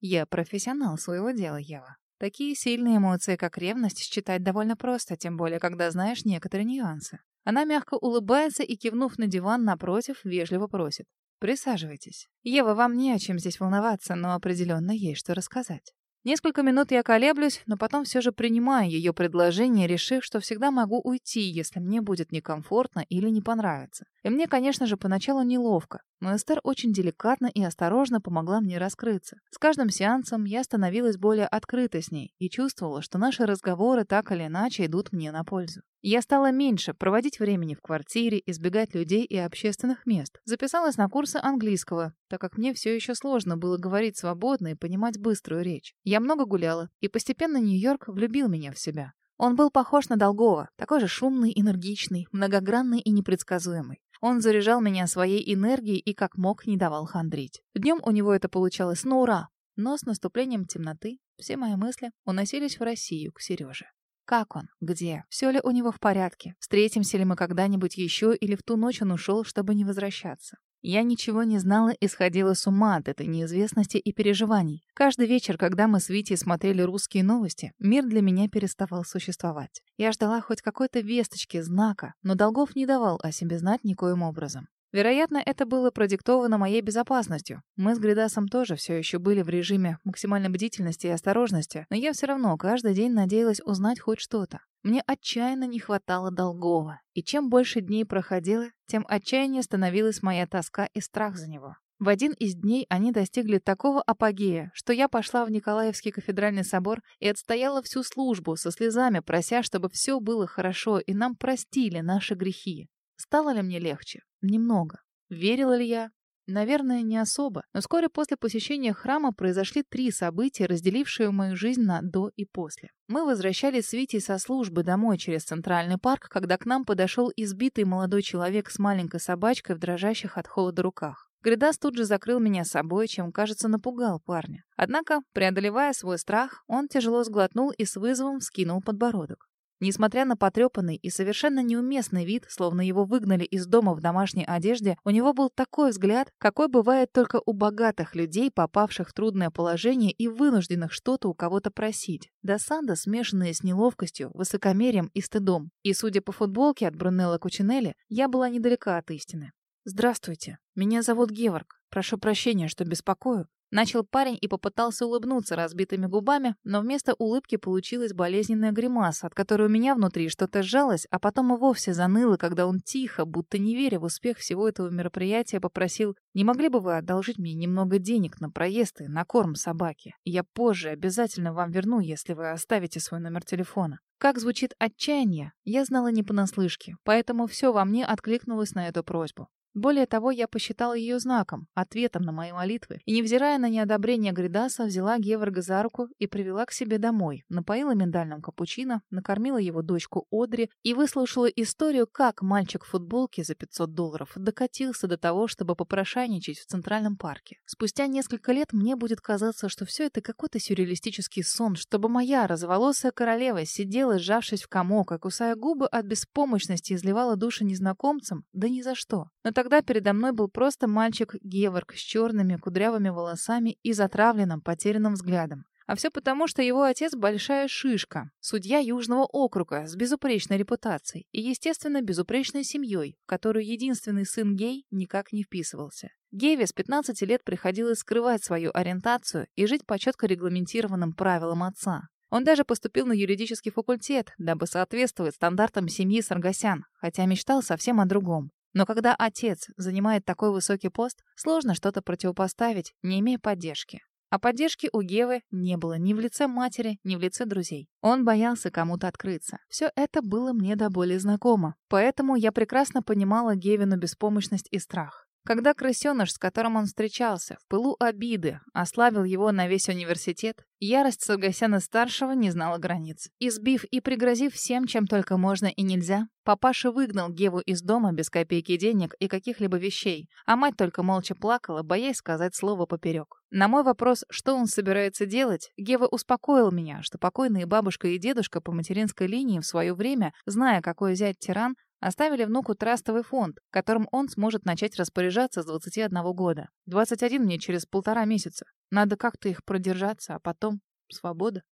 Я профессионал своего дела, Ева. Такие сильные эмоции, как ревность, считать довольно просто, тем более, когда знаешь некоторые нюансы. Она мягко улыбается и, кивнув на диван напротив, вежливо просит. «Присаживайтесь. Ева, вам не о чем здесь волноваться, но определенно есть что рассказать». Несколько минут я колеблюсь, но потом все же принимаю ее предложение, решив, что всегда могу уйти, если мне будет некомфортно или не понравится. И мне, конечно же, поначалу неловко, но Эстер очень деликатно и осторожно помогла мне раскрыться. С каждым сеансом я становилась более открытой с ней и чувствовала, что наши разговоры так или иначе идут мне на пользу. Я стала меньше проводить времени в квартире, избегать людей и общественных мест. Записалась на курсы английского, так как мне все еще сложно было говорить свободно и понимать быструю речь. Я много гуляла, и постепенно Нью-Йорк влюбил меня в себя. Он был похож на Долгова, такой же шумный, энергичный, многогранный и непредсказуемый. Он заряжал меня своей энергией и как мог не давал хандрить. Днем у него это получалось на ура, но с наступлением темноты все мои мысли уносились в Россию к Сереже. Как он? Где? Все ли у него в порядке? Встретимся ли мы когда-нибудь еще или в ту ночь он ушел, чтобы не возвращаться? Я ничего не знала и сходила с ума от этой неизвестности и переживаний. Каждый вечер, когда мы с Витей смотрели русские новости, мир для меня переставал существовать. Я ждала хоть какой-то весточки, знака, но Долгов не давал о себе знать никоим образом. Вероятно, это было продиктовано моей безопасностью. Мы с Гридасом тоже все еще были в режиме максимальной бдительности и осторожности, но я все равно каждый день надеялась узнать хоть что-то. Мне отчаянно не хватало долгого, и чем больше дней проходило, тем отчаяннее становилась моя тоска и страх за него. В один из дней они достигли такого апогея, что я пошла в Николаевский кафедральный собор и отстояла всю службу со слезами, прося, чтобы все было хорошо и нам простили наши грехи. Стало ли мне легче? Немного. Верила ли я? Наверное, не особо. Но вскоре после посещения храма произошли три события, разделившие мою жизнь на «до» и «после». Мы возвращались с Витей со службы домой через Центральный парк, когда к нам подошел избитый молодой человек с маленькой собачкой в дрожащих от холода руках. Гридас тут же закрыл меня собой, чем, кажется, напугал парня. Однако, преодолевая свой страх, он тяжело сглотнул и с вызовом скинул подбородок. Несмотря на потрепанный и совершенно неуместный вид, словно его выгнали из дома в домашней одежде, у него был такой взгляд, какой бывает только у богатых людей, попавших в трудное положение и вынужденных что-то у кого-то просить. Досада, смешанная с неловкостью, высокомерием и стыдом. И, судя по футболке от Брунелла Кучинелли, я была недалека от истины. «Здравствуйте. Меня зовут Геворг. Прошу прощения, что беспокою. Начал парень и попытался улыбнуться разбитыми губами, но вместо улыбки получилась болезненная гримаса, от которой у меня внутри что-то сжалось, а потом и вовсе заныло, когда он тихо, будто не веря в успех всего этого мероприятия, попросил «Не могли бы вы одолжить мне немного денег на проезд и на корм собаки? Я позже обязательно вам верну, если вы оставите свой номер телефона». Как звучит отчаяние, я знала не понаслышке, поэтому все во мне откликнулось на эту просьбу. Более того, я посчитала ее знаком, ответом на мои молитвы, и, невзирая на неодобрение Гридаса, взяла Геворга за руку и привела к себе домой, напоила миндальным капучино, накормила его дочку Одри и выслушала историю, как мальчик в футболке за 500 долларов докатился до того, чтобы попрошайничать в Центральном парке. Спустя несколько лет мне будет казаться, что все это какой-то сюрреалистический сон, чтобы моя разволосая королева сидела, сжавшись в комок, и, кусая губы от беспомощности, изливала души незнакомцам, да ни за что. Но тогда передо мной был просто мальчик Геворг с черными кудрявыми волосами и затравленным, потерянным взглядом. А все потому, что его отец большая шишка, судья Южного округа с безупречной репутацией и, естественно, безупречной семьей, в которую единственный сын гей никак не вписывался. Геве с 15 лет приходилось скрывать свою ориентацию и жить по четко регламентированным правилам отца. Он даже поступил на юридический факультет, дабы соответствовать стандартам семьи Саргасян, хотя мечтал совсем о другом. Но когда отец занимает такой высокий пост, сложно что-то противопоставить, не имея поддержки. А поддержки у Гевы не было ни в лице матери, ни в лице друзей. Он боялся кому-то открыться. Все это было мне до боли знакомо. Поэтому я прекрасно понимала Гевину беспомощность и страх. Когда крысеныш, с которым он встречался, в пылу обиды, ослабил его на весь университет, ярость Саргасяна-старшего не знала границ. Избив и пригрозив всем, чем только можно и нельзя, папаша выгнал Геву из дома без копейки денег и каких-либо вещей, а мать только молча плакала, боясь сказать слово поперек. На мой вопрос, что он собирается делать, Гева успокоил меня, что покойные бабушка и дедушка по материнской линии в свое время, зная, какой зять тиран, Оставили внуку трастовый фонд, которым он сможет начать распоряжаться с 21 года. 21 мне через полтора месяца. Надо как-то их продержаться, а потом свобода.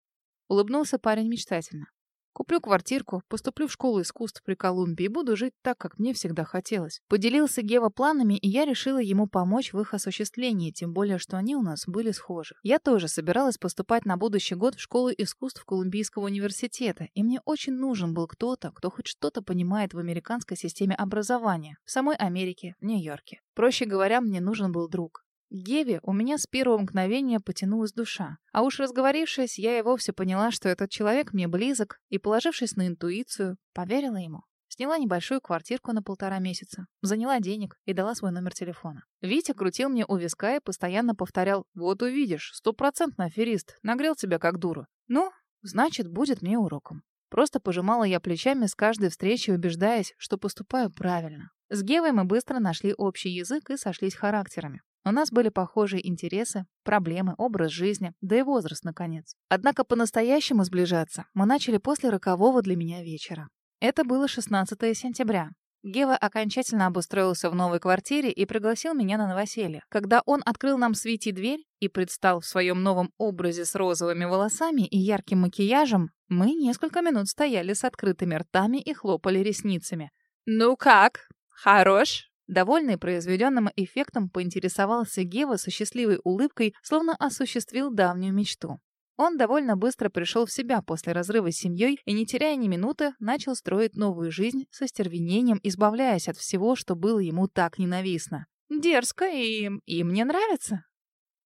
Улыбнулся парень мечтательно. Куплю квартирку, поступлю в школу искусств при Колумбии и буду жить так, как мне всегда хотелось. Поделился Гева планами, и я решила ему помочь в их осуществлении, тем более, что они у нас были схожи. Я тоже собиралась поступать на будущий год в школу искусств Колумбийского университета, и мне очень нужен был кто-то, кто хоть что-то понимает в американской системе образования, в самой Америке, в Нью-Йорке. Проще говоря, мне нужен был друг. Геве у меня с первого мгновения потянулась душа. А уж разговорившись, я и вовсе поняла, что этот человек мне близок, и, положившись на интуицию, поверила ему. Сняла небольшую квартирку на полтора месяца, заняла денег и дала свой номер телефона. Витя крутил мне у виска и постоянно повторял «Вот увидишь, стопроцентный аферист, нагрел тебя как дуру». Ну, значит, будет мне уроком. Просто пожимала я плечами с каждой встречи, убеждаясь, что поступаю правильно. С Гевой мы быстро нашли общий язык и сошлись характерами. У нас были похожие интересы, проблемы, образ жизни, да и возраст, наконец. Однако по-настоящему сближаться мы начали после рокового для меня вечера. Это было 16 сентября. Гева окончательно обустроился в новой квартире и пригласил меня на новоселье. Когда он открыл нам свети дверь и предстал в своем новом образе с розовыми волосами и ярким макияжем, мы несколько минут стояли с открытыми ртами и хлопали ресницами. «Ну как? Хорош?» Довольный произведенным эффектом, поинтересовался Гева со счастливой улыбкой, словно осуществил давнюю мечту. Он довольно быстро пришел в себя после разрыва с семьей и, не теряя ни минуты, начал строить новую жизнь со стервенением, избавляясь от всего, что было ему так ненавистно. «Дерзко и... и мне нравится!»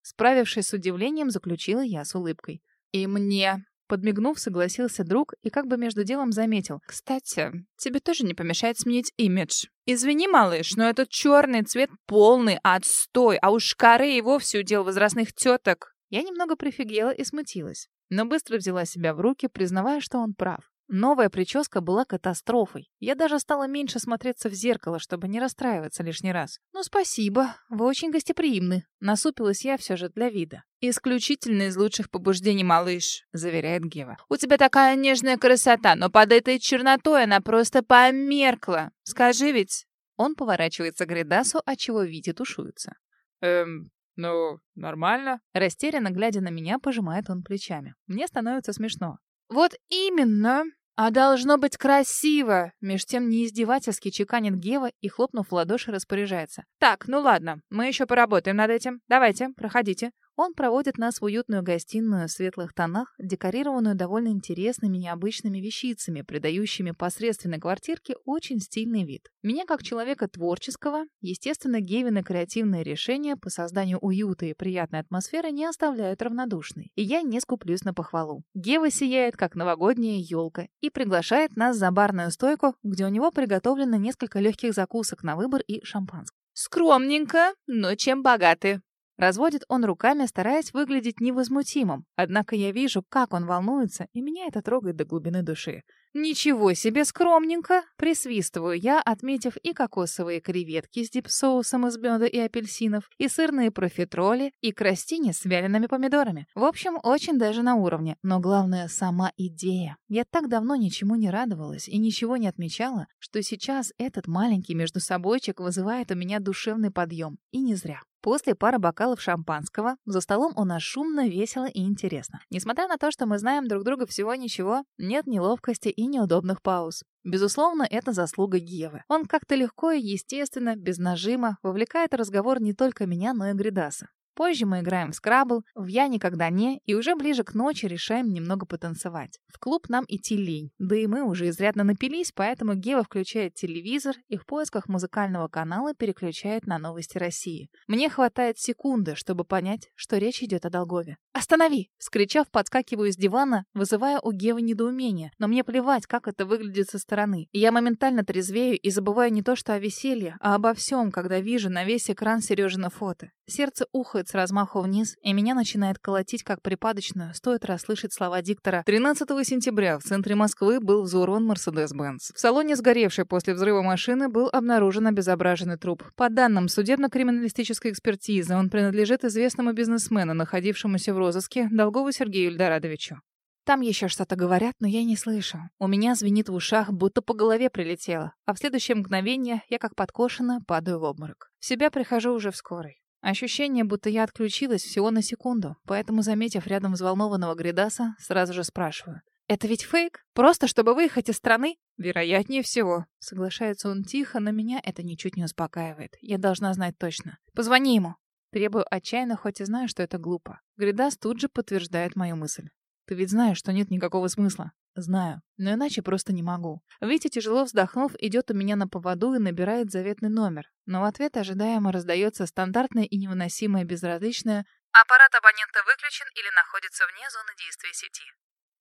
Справившись с удивлением, заключила я с улыбкой. «И мне...» Подмигнув, согласился друг и как бы между делом заметил. «Кстати, тебе тоже не помешает сменить имидж. Извини, малыш, но этот черный цвет полный отстой, а уж коры и вовсе удел возрастных теток». Я немного прифигела и смутилась, но быстро взяла себя в руки, признавая, что он прав. Новая прическа была катастрофой. Я даже стала меньше смотреться в зеркало, чтобы не расстраиваться лишний раз. «Ну, спасибо. Вы очень гостеприимны». Насупилась я все же для вида. «Исключительно из лучших побуждений, малыш», — заверяет Гева. «У тебя такая нежная красота, но под этой чернотой она просто померкла. Скажи ведь...» Он поворачивается к Гридасу, отчего Витя тушуется. «Эм, ну, нормально». Растерянно глядя на меня, пожимает он плечами. Мне становится смешно. «Вот именно!» «А должно быть красиво!» Меж тем неиздевательски чеканит Гева и, хлопнув в ладоши, распоряжается. «Так, ну ладно, мы еще поработаем над этим. Давайте, проходите. Он проводит нас в уютную гостиную в светлых тонах, декорированную довольно интересными необычными вещицами, придающими посредственной квартирке очень стильный вид. Меня, как человека творческого, естественно, Гевины креативные решения по созданию уюта и приятной атмосферы не оставляют равнодушной. И я не скуплюсь на похвалу. Гева сияет, как новогодняя елка, и приглашает нас за барную стойку, где у него приготовлено несколько легких закусок на выбор и шампанское. «Скромненько, но чем богаты?» Разводит он руками, стараясь выглядеть невозмутимым. Однако я вижу, как он волнуется, и меня это трогает до глубины души. «Ничего себе скромненько!» Присвистываю я, отметив и кокосовые креветки с дипсоусом из меда и апельсинов, и сырные профитроли, и крастини с вялеными помидорами. В общем, очень даже на уровне. Но главное — сама идея. Я так давно ничему не радовалась и ничего не отмечала, что сейчас этот маленький между собойчик вызывает у меня душевный подъем. И не зря. После пары бокалов шампанского за столом у нас шумно, весело и интересно. Несмотря на то, что мы знаем друг друга всего ничего, нет неловкости и неудобных пауз. Безусловно, это заслуга Гевы. Он как-то легко и естественно, без нажима, вовлекает разговор не только меня, но и Гридаса. Позже мы играем в скрабл, в «Я никогда не», и уже ближе к ночи решаем немного потанцевать. В клуб нам идти лень, да и мы уже изрядно напились, поэтому Гева включает телевизор и в поисках музыкального канала переключает на новости России. Мне хватает секунды, чтобы понять, что речь идет о Долгове. «Останови!» — вскричав, подскакиваю с дивана, вызывая у Гевы недоумение. Но мне плевать, как это выглядит со стороны. Я моментально трезвею и забываю не то что о веселье, а обо всем, когда вижу на весь экран Сережина фото. Сердце ухает с размаху вниз, и меня начинает колотить как припадочную, стоит расслышать слова диктора. 13 сентября в центре Москвы был взорван Мерседес-Бенц. В салоне сгоревшей после взрыва машины был обнаружен обезображенный труп. По данным судебно-криминалистической экспертизы, он принадлежит известному бизнесмену, находившемуся в розыске, Долгову Сергею Ильдарадовичу. Там еще что-то говорят, но я не слышу. У меня звенит в ушах, будто по голове прилетело. А в следующее мгновение я, как подкошена, падаю в обморок. В себя прихожу уже в скорой. Ощущение, будто я отключилась всего на секунду, поэтому, заметив рядом взволнованного Гридаса, сразу же спрашиваю. «Это ведь фейк? Просто чтобы выехать из страны?» «Вероятнее всего». Соглашается он тихо, но меня это ничуть не успокаивает. Я должна знать точно. «Позвони ему!» Требую отчаянно, хоть и знаю, что это глупо. Гридас тут же подтверждает мою мысль. «Ты ведь знаешь, что нет никакого смысла. Знаю, но иначе просто не могу. Витя, тяжело вздохнув, идет у меня на поводу и набирает заветный номер. Но в ответ ожидаемо раздается стандартное и невыносимое безразличное «Аппарат абонента выключен или находится вне зоны действия сети».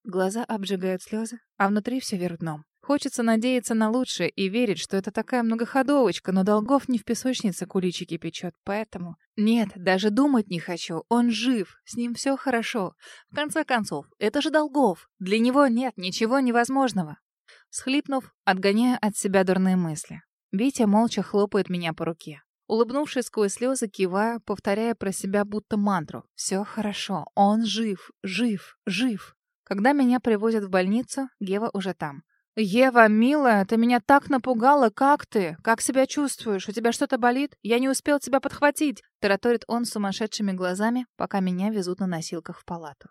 Глаза обжигают слезы, а внутри все вверх дном. Хочется надеяться на лучшее и верить, что это такая многоходовочка, но долгов не в песочнице куличики печет, поэтому... Нет, даже думать не хочу. Он жив, с ним все хорошо. В конце концов, это же долгов. Для него нет ничего невозможного. Схлипнув, отгоняя от себя дурные мысли. Витя молча хлопает меня по руке. Улыбнувшись сквозь слезы, кивая, повторяя про себя будто мантру. «Все хорошо. Он жив, жив, жив». Когда меня привозят в больницу, Гева уже там. «Ева, милая, ты меня так напугала. Как ты? Как себя чувствуешь? У тебя что-то болит? Я не успел тебя подхватить!» Тараторит он сумасшедшими глазами, пока меня везут на носилках в палату.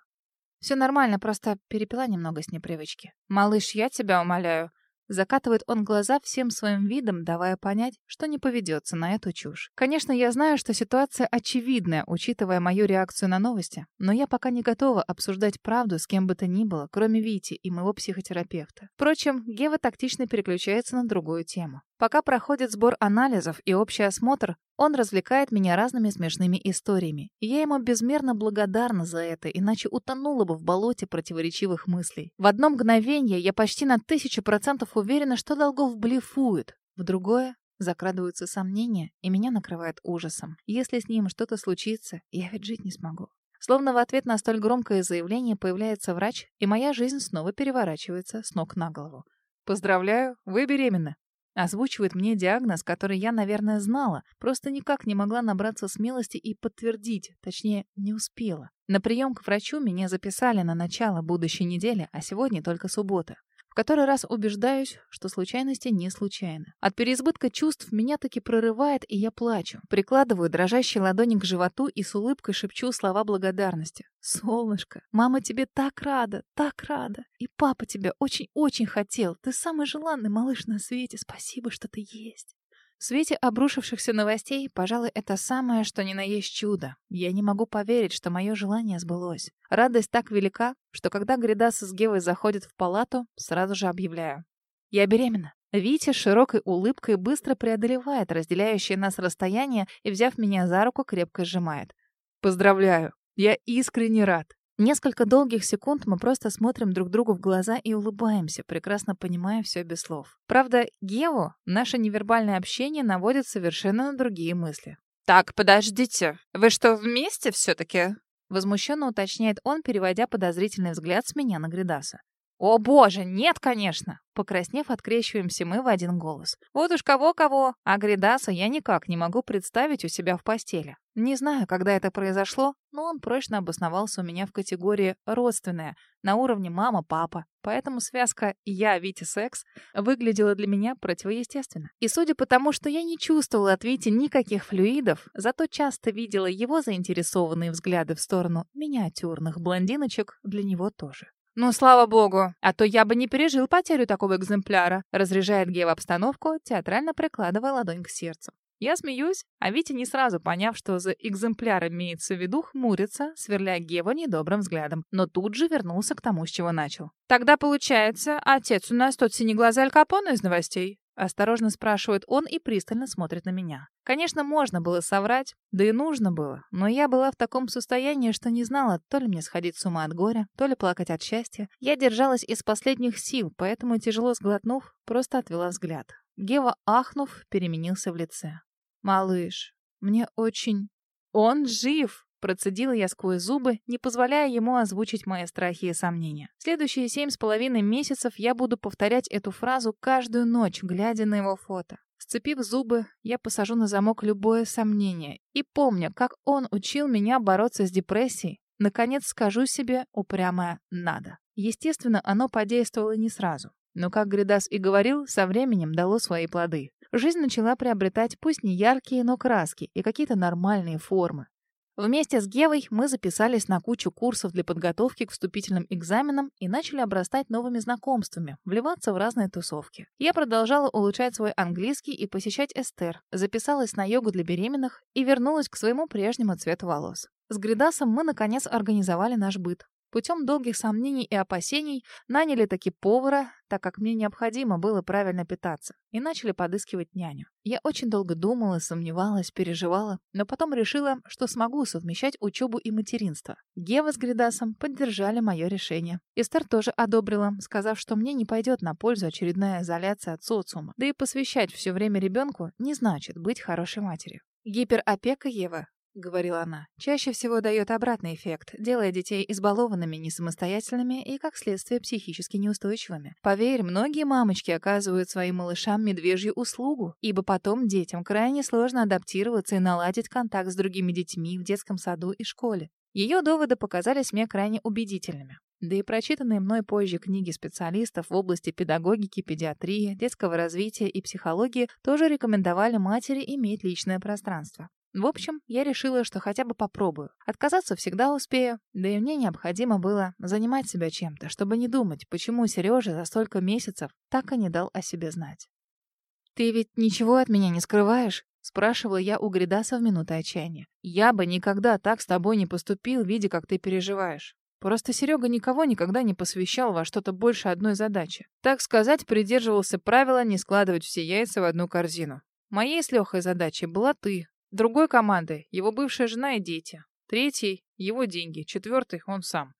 «Все нормально, просто перепила немного с непривычки. Малыш, я тебя умоляю. Закатывает он глаза всем своим видом, давая понять, что не поведется на эту чушь. Конечно, я знаю, что ситуация очевидная, учитывая мою реакцию на новости, но я пока не готова обсуждать правду с кем бы то ни было, кроме Вити и моего психотерапевта. Впрочем, Гева тактично переключается на другую тему. Пока проходит сбор анализов и общий осмотр, он развлекает меня разными смешными историями. Я ему безмерно благодарна за это, иначе утонула бы в болоте противоречивых мыслей. В одно мгновение я почти на тысячу процентов уверена, что Долгов блефует. В другое закрадываются сомнения, и меня накрывает ужасом. Если с ним что-то случится, я ведь жить не смогу. Словно в ответ на столь громкое заявление появляется врач, и моя жизнь снова переворачивается с ног на голову. «Поздравляю, вы беременны». Озвучивает мне диагноз, который я, наверное, знала, просто никак не могла набраться смелости и подтвердить, точнее, не успела. На прием к врачу меня записали на начало будущей недели, а сегодня только суббота. Который раз убеждаюсь, что случайности не случайны. От переизбытка чувств меня таки прорывает, и я плачу. Прикладываю дрожащие ладони к животу и с улыбкой шепчу слова благодарности. «Солнышко, мама тебе так рада, так рада. И папа тебя очень-очень хотел. Ты самый желанный малыш на свете. Спасибо, что ты есть». В свете обрушившихся новостей, пожалуй, это самое, что ни на есть чудо. Я не могу поверить, что мое желание сбылось. Радость так велика, что когда Гридас с Гевой заходят в палату, сразу же объявляю. Я беременна. Витя широкой улыбкой быстро преодолевает разделяющее нас расстояние и, взяв меня за руку, крепко сжимает. «Поздравляю! Я искренне рад!» Несколько долгих секунд мы просто смотрим друг другу в глаза и улыбаемся, прекрасно понимая все без слов. Правда, Геву наше невербальное общение наводит совершенно на другие мысли. «Так, подождите. Вы что, вместе все-таки?» Возмущенно уточняет он, переводя подозрительный взгляд с меня на Гридаса. «О боже, нет, конечно!» Покраснев, открещиваемся мы в один голос. Вот уж кого-кого, а Гридаса я никак не могу представить у себя в постели. Не знаю, когда это произошло, но он прочно обосновался у меня в категории «родственная», на уровне мама-папа. Поэтому связка «я, Витя, секс» выглядела для меня противоестественно. И судя по тому, что я не чувствовала от Вити никаких флюидов, зато часто видела его заинтересованные взгляды в сторону миниатюрных блондиночек, для него тоже. «Ну, слава богу, а то я бы не пережил потерю такого экземпляра», разряжает Гева обстановку, театрально прикладывая ладонь к сердцу. Я смеюсь, а Витя, не сразу поняв, что за экземпляр имеется в виду, хмурится, сверляя Гева недобрым взглядом, но тут же вернулся к тому, с чего начал. «Тогда, получается, отец у нас тот синеглазый Аль Капоне из новостей?» Осторожно спрашивает он и пристально смотрит на меня. Конечно, можно было соврать, да и нужно было, но я была в таком состоянии, что не знала, то ли мне сходить с ума от горя, то ли плакать от счастья. Я держалась из последних сил, поэтому, тяжело сглотнув, просто отвела взгляд. Гева, ахнув, переменился в лице. «Малыш, мне очень...» «Он жив!» Процедила я сквозь зубы, не позволяя ему озвучить мои страхи и сомнения. Следующие семь с половиной месяцев я буду повторять эту фразу каждую ночь, глядя на его фото. Сцепив зубы, я посажу на замок любое сомнение. И помня, как он учил меня бороться с депрессией, наконец скажу себе упрямое «надо». Естественно, оно подействовало не сразу. Но, как Гридас и говорил, со временем дало свои плоды. Жизнь начала приобретать пусть не яркие, но краски и какие-то нормальные формы. Вместе с Гевой мы записались на кучу курсов для подготовки к вступительным экзаменам и начали обрастать новыми знакомствами, вливаться в разные тусовки. Я продолжала улучшать свой английский и посещать Эстер, записалась на йогу для беременных и вернулась к своему прежнему цвету волос. С Гридасом мы, наконец, организовали наш быт. Путем долгих сомнений и опасений наняли таки повара, так как мне необходимо было правильно питаться, и начали подыскивать няню. Я очень долго думала, сомневалась, переживала, но потом решила, что смогу совмещать учебу и материнство. Гева с Гридасом поддержали мое решение. Эстер тоже одобрила, сказав, что мне не пойдет на пользу очередная изоляция от социума. Да и посвящать все время ребенку не значит быть хорошей матерью. Гиперопека Евы — говорила она, — чаще всего дает обратный эффект, делая детей избалованными, несамостоятельными и, как следствие, психически неустойчивыми. Поверь, многие мамочки оказывают своим малышам медвежью услугу, ибо потом детям крайне сложно адаптироваться и наладить контакт с другими детьми в детском саду и школе. Ее доводы показались мне крайне убедительными. Да и прочитанные мной позже книги специалистов в области педагогики, педиатрии, детского развития и психологии тоже рекомендовали матери иметь личное пространство. В общем, я решила, что хотя бы попробую. Отказаться всегда успею, да и мне необходимо было занимать себя чем-то, чтобы не думать, почему Сережа за столько месяцев так и не дал о себе знать. «Ты ведь ничего от меня не скрываешь?» — спрашивала я у Гридаса в минуты отчаяния. «Я бы никогда так с тобой не поступил, видя, как ты переживаешь. Просто Серега никого никогда не посвящал во что-то больше одной задачи. Так сказать, придерживался правила не складывать все яйца в одну корзину. Моей с Лехой задачей была ты, Другой команды — его бывшая жена и дети. Третий — его деньги. Четвертый — он сам.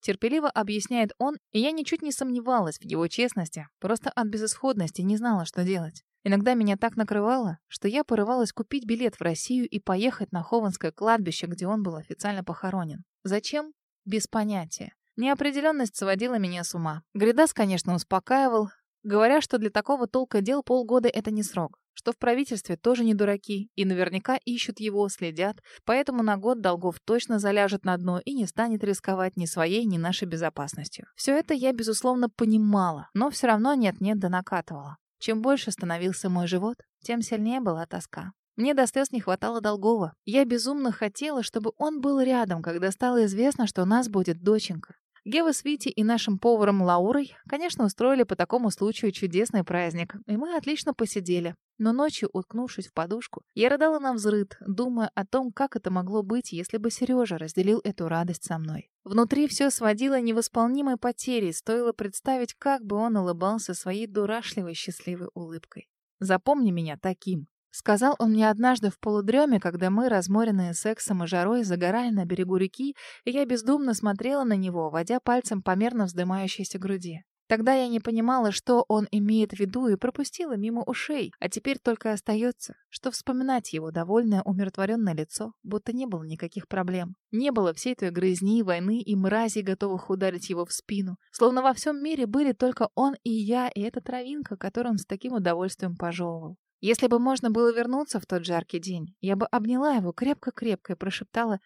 Терпеливо объясняет он, и я ничуть не сомневалась в его честности, просто от безысходности не знала, что делать. Иногда меня так накрывало, что я порывалась купить билет в Россию и поехать на Хованское кладбище, где он был официально похоронен. Зачем? Без понятия. Неопределенность сводила меня с ума. Гридас, конечно, успокаивал, говоря, что для такого толка дел полгода — это не срок что в правительстве тоже не дураки и наверняка ищут его, следят, поэтому на год долгов точно заляжет на дно и не станет рисковать ни своей, ни нашей безопасностью. Все это я, безусловно, понимала, но все равно нет-нет да накатывала. Чем больше становился мой живот, тем сильнее была тоска. Мне до слез не хватало Долгова. Я безумно хотела, чтобы он был рядом, когда стало известно, что у нас будет доченька. Гева с Вити и нашим поваром Лаурой, конечно, устроили по такому случаю чудесный праздник, и мы отлично посидели. Но ночью, уткнувшись в подушку, я рыдала на взрыд, думая о том, как это могло быть, если бы Сережа разделил эту радость со мной. Внутри все сводило невосполнимой потерей, стоило представить, как бы он улыбался своей дурашливой счастливой улыбкой. Запомни меня таким. Сказал он мне однажды в полудреме, когда мы, разморенные сексом и жарой, загорали на берегу реки, и я бездумно смотрела на него, водя пальцем по мерно вздымающейся груди. Тогда я не понимала, что он имеет в виду, и пропустила мимо ушей, а теперь только остается, что вспоминать его довольное, умиротворенное лицо, будто не было никаких проблем. Не было всей той грызни, войны и мрази, готовых ударить его в спину. Словно во всем мире были только он и я, и эта травинка, которую он с таким удовольствием пожевывал. Если бы можно было вернуться в тот жаркий день, я бы обняла его крепко-крепко и прошептала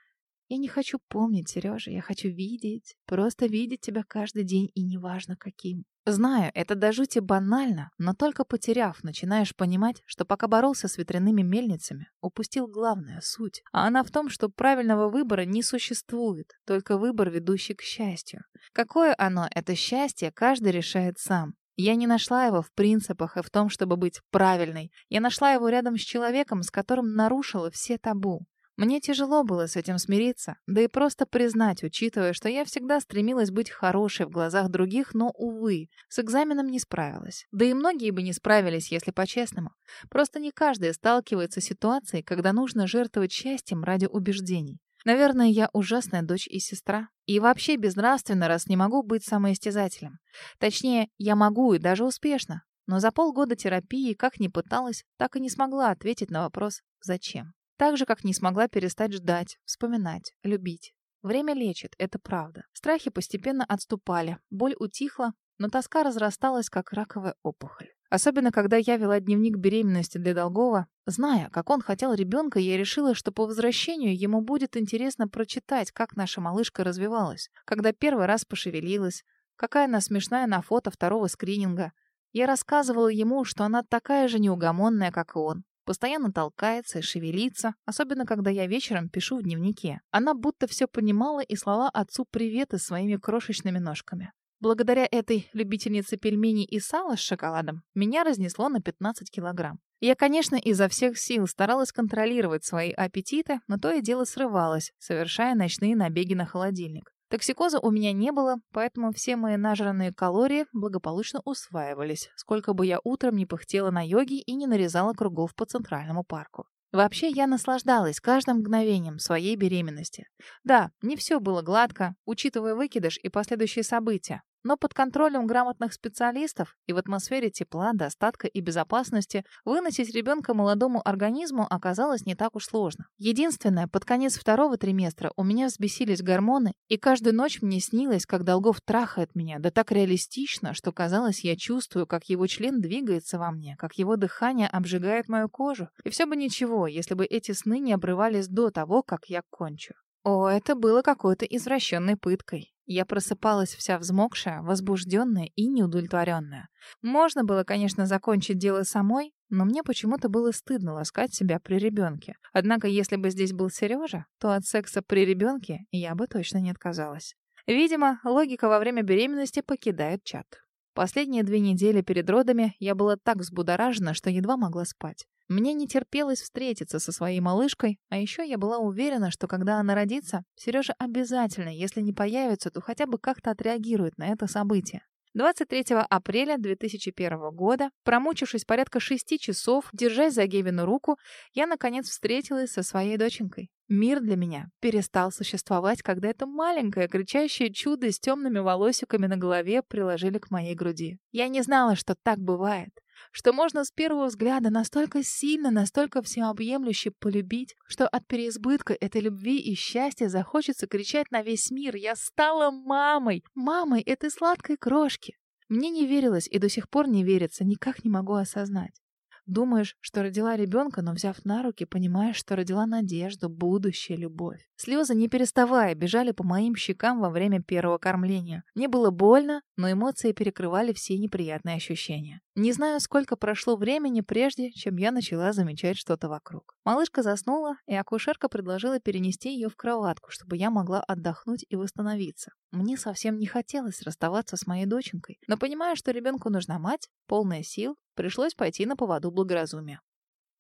«Я не хочу помнить, Сережа, я хочу видеть, просто видеть тебя каждый день и неважно каким». Знаю, это до жути банально, но только потеряв, начинаешь понимать, что пока боролся с ветряными мельницами, упустил главное — суть. А она в том, что правильного выбора не существует, только выбор, ведущий к счастью. Какое оно, это счастье, каждый решает сам. Я не нашла его в принципах и в том, чтобы быть правильной. Я нашла его рядом с человеком, с которым нарушила все табу. Мне тяжело было с этим смириться, да и просто признать, учитывая, что я всегда стремилась быть хорошей в глазах других, но, увы, с экзаменом не справилась. Да и многие бы не справились, если по-честному. Просто не каждый сталкивается с ситуацией, когда нужно жертвовать счастьем ради убеждений. Наверное, я ужасная дочь и сестра. И вообще безнравственно, раз не могу быть самоистязателем. Точнее, я могу и даже успешно. Но за полгода терапии, как ни пыталась, так и не смогла ответить на вопрос «Зачем?». Так же, как не смогла перестать ждать, вспоминать, любить. Время лечит, это правда. Страхи постепенно отступали, боль утихла, но тоска разрасталась, как раковая опухоль. Особенно, когда я вела дневник беременности для Долгова. Зная, как он хотел ребенка, я решила, что по возвращению ему будет интересно прочитать, как наша малышка развивалась, когда первый раз пошевелилась, какая она смешная на фото второго скрининга. Я рассказывала ему, что она такая же неугомонная, как и он. Постоянно толкается и шевелится, особенно когда я вечером пишу в дневнике. Она будто все понимала и слала отцу приветы своими крошечными ножками. Благодаря этой любительнице пельменей и сала с шоколадом меня разнесло на 15 килограмм. Я, конечно, изо всех сил старалась контролировать свои аппетиты, но то и дело срывалось, совершая ночные набеги на холодильник. Токсикоза у меня не было, поэтому все мои нажранные калории благополучно усваивались, сколько бы я утром не пыхтела на йоге и не нарезала кругов по Центральному парку. Вообще, я наслаждалась каждым мгновением своей беременности. Да, не все было гладко, учитывая выкидыш и последующие события. Но под контролем грамотных специалистов и в атмосфере тепла, достатка и безопасности выносить ребенка молодому организму оказалось не так уж сложно. Единственное, под конец второго триместра у меня взбесились гормоны, и каждую ночь мне снилось, как Долгов трахает меня, да так реалистично, что казалось, я чувствую, как его член двигается во мне, как его дыхание обжигает мою кожу. И все бы ничего, если бы эти сны не обрывались до того, как я кончу. О, это было какой-то извращенной пыткой. Я просыпалась вся взмокшая, возбужденная и неудовлетворенная. Можно было, конечно, закончить дело самой, но мне почему-то было стыдно ласкать себя при ребенке. Однако, если бы здесь был Сережа, то от секса при ребенке я бы точно не отказалась. Видимо, логика во время беременности покидает чат. Последние две недели перед родами я была так взбудоражена, что едва могла спать. Мне не терпелось встретиться со своей малышкой, а еще я была уверена, что когда она родится, Сережа обязательно, если не появится, то хотя бы как-то отреагирует на это событие. 23 апреля 2001 года, промучившись порядка шести часов, держась за Гевину руку, я, наконец, встретилась со своей доченькой. Мир для меня перестал существовать, когда это маленькое кричащее чудо с темными волосиками на голове приложили к моей груди. Я не знала, что так бывает что можно с первого взгляда настолько сильно, настолько всеобъемлюще полюбить, что от переизбытка этой любви и счастья захочется кричать на весь мир «Я стала мамой! Мамой этой сладкой крошки!» Мне не верилось и до сих пор не верится, никак не могу осознать. Думаешь, что родила ребенка, но взяв на руки, понимаешь, что родила надежду, будущее, любовь. Слезы, не переставая, бежали по моим щекам во время первого кормления. Мне было больно, но эмоции перекрывали все неприятные ощущения. Не знаю, сколько прошло времени, прежде чем я начала замечать что-то вокруг. Малышка заснула, и акушерка предложила перенести ее в кроватку, чтобы я могла отдохнуть и восстановиться. Мне совсем не хотелось расставаться с моей доченькой, но понимая, что ребенку нужна мать, полная сил, пришлось пойти на поводу благоразумия.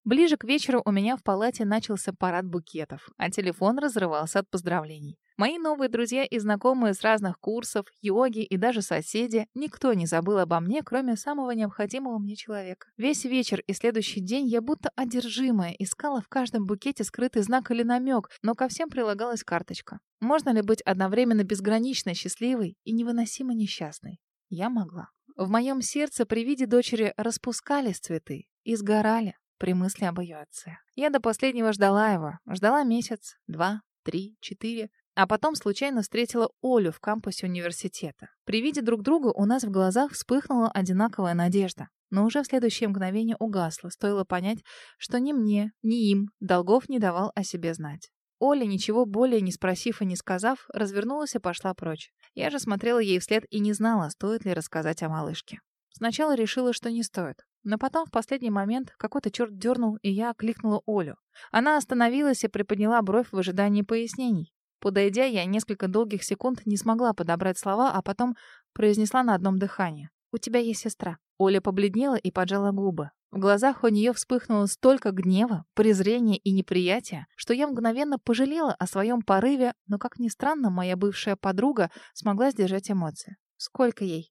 Ближе к вечеру у меня в палате начался парад букетов, а телефон разрывался от поздравлений. Мои новые друзья и знакомые с разных курсов, йоги и даже соседи, никто не забыл обо мне, кроме самого необходимого мне человека. Весь вечер и следующий день я будто одержимая искала в каждом букете скрытый знак или намек, но ко всем прилагалась карточка. Можно ли быть одновременно безгранично счастливой и невыносимо несчастной? Я могла. В моем сердце при виде дочери распускались цветы и сгорали, при мысли об ее отце. Я до последнего ждала его. Ждала месяц, два, три, четыре. А потом случайно встретила Олю в кампусе университета. При виде друг друга у нас в глазах вспыхнула одинаковая надежда. Но уже в следующее мгновение угасла. Стоило понять, что ни мне, ни им долгов не давал о себе знать. Оля, ничего более не спросив и не сказав, развернулась и пошла прочь. Я же смотрела ей вслед и не знала, стоит ли рассказать о малышке. Сначала решила, что не стоит. Но потом в последний момент какой-то черт дернул, и я окликнула Олю. Она остановилась и приподняла бровь в ожидании пояснений. Подойдя, я несколько долгих секунд не смогла подобрать слова, а потом произнесла на одном дыхании. «У тебя есть сестра». Оля побледнела и поджала губы. В глазах у нее вспыхнуло столько гнева, презрения и неприятия, что я мгновенно пожалела о своем порыве, но, как ни странно, моя бывшая подруга смогла сдержать эмоции. «Сколько ей?»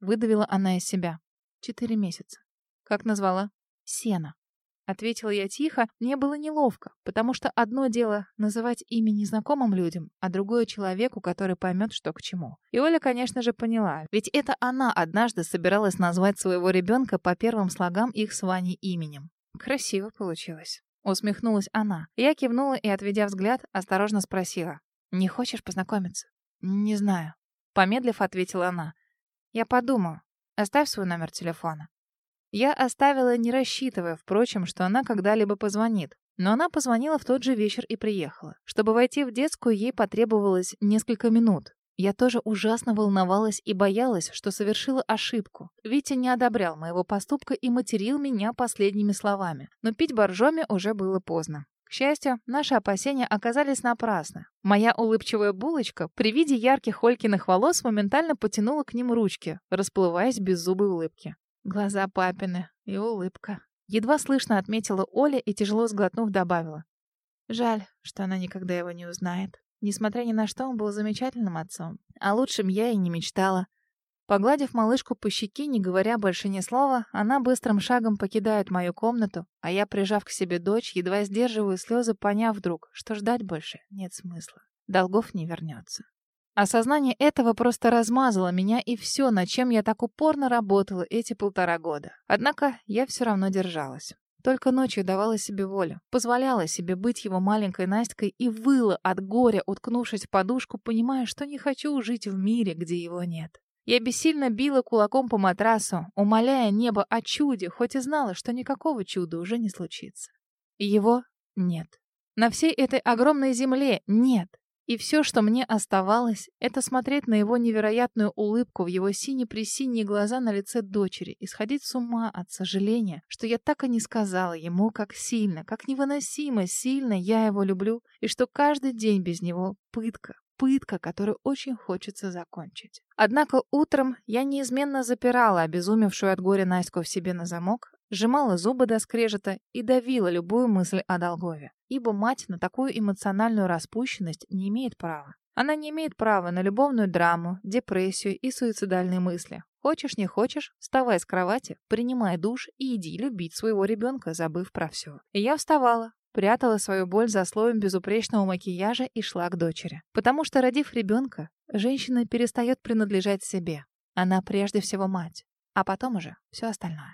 Выдавила она из себя. «Четыре месяца». Как назвала? Сена. Ответила я тихо, мне было неловко, потому что одно дело называть имя незнакомым людям, а другое человеку, который поймет, что к чему. И Оля, конечно же, поняла, ведь это она однажды собиралась назвать своего ребенка по первым слогам их с Ваней именем. Красиво получилось. Усмехнулась она. Я кивнула и, отведя взгляд, осторожно спросила. «Не хочешь познакомиться?» «Не знаю». Помедлив, ответила она. «Я подумаю. Оставь свой номер телефона». Я оставила, не рассчитывая, впрочем, что она когда-либо позвонит. Но она позвонила в тот же вечер и приехала. Чтобы войти в детскую, ей потребовалось несколько минут. Я тоже ужасно волновалась и боялась, что совершила ошибку. Витя не одобрял моего поступка и материл меня последними словами. Но пить боржоми уже было поздно. К счастью, наши опасения оказались напрасны. Моя улыбчивая булочка при виде ярких Олькиных волос моментально потянула к ним ручки, расплываясь без зубы улыбки. Глаза папины и улыбка. Едва слышно отметила Оля и, тяжело сглотнув, добавила. Жаль, что она никогда его не узнает. Несмотря ни на что, он был замечательным отцом. А лучшим я и не мечтала. Погладив малышку по щеке, не говоря больше ни слова, она быстрым шагом покидает мою комнату, а я, прижав к себе дочь, едва сдерживаю слезы, поняв вдруг, что ждать больше нет смысла. Долгов не вернется. Осознание этого просто размазало меня и все, над чем я так упорно работала эти полтора года. Однако я все равно держалась. Только ночью давала себе волю, позволяла себе быть его маленькой Настькой и выла от горя, уткнувшись в подушку, понимая, что не хочу жить в мире, где его нет. Я бессильно била кулаком по матрасу, умоляя небо о чуде, хоть и знала, что никакого чуда уже не случится. Его нет. На всей этой огромной земле нет. И все, что мне оставалось, это смотреть на его невероятную улыбку в его сине-пресиние глаза на лице дочери и сходить с ума от сожаления, что я так и не сказала ему, как сильно, как невыносимо сильно я его люблю, и что каждый день без него — пытка, пытка, которую очень хочется закончить. Однако утром я неизменно запирала обезумевшую от горя Настю в себе на замок, сжимала зубы до скрежета и давила любую мысль о Долгове. Ибо мать на такую эмоциональную распущенность не имеет права. Она не имеет права на любовную драму, депрессию и суицидальные мысли. Хочешь, не хочешь, вставай с кровати, принимай душ и иди любить своего ребенка, забыв про все. И я вставала, прятала свою боль за слоем безупречного макияжа и шла к дочери. Потому что, родив ребенка, женщина перестает принадлежать себе. Она прежде всего мать, а потом уже все остальное.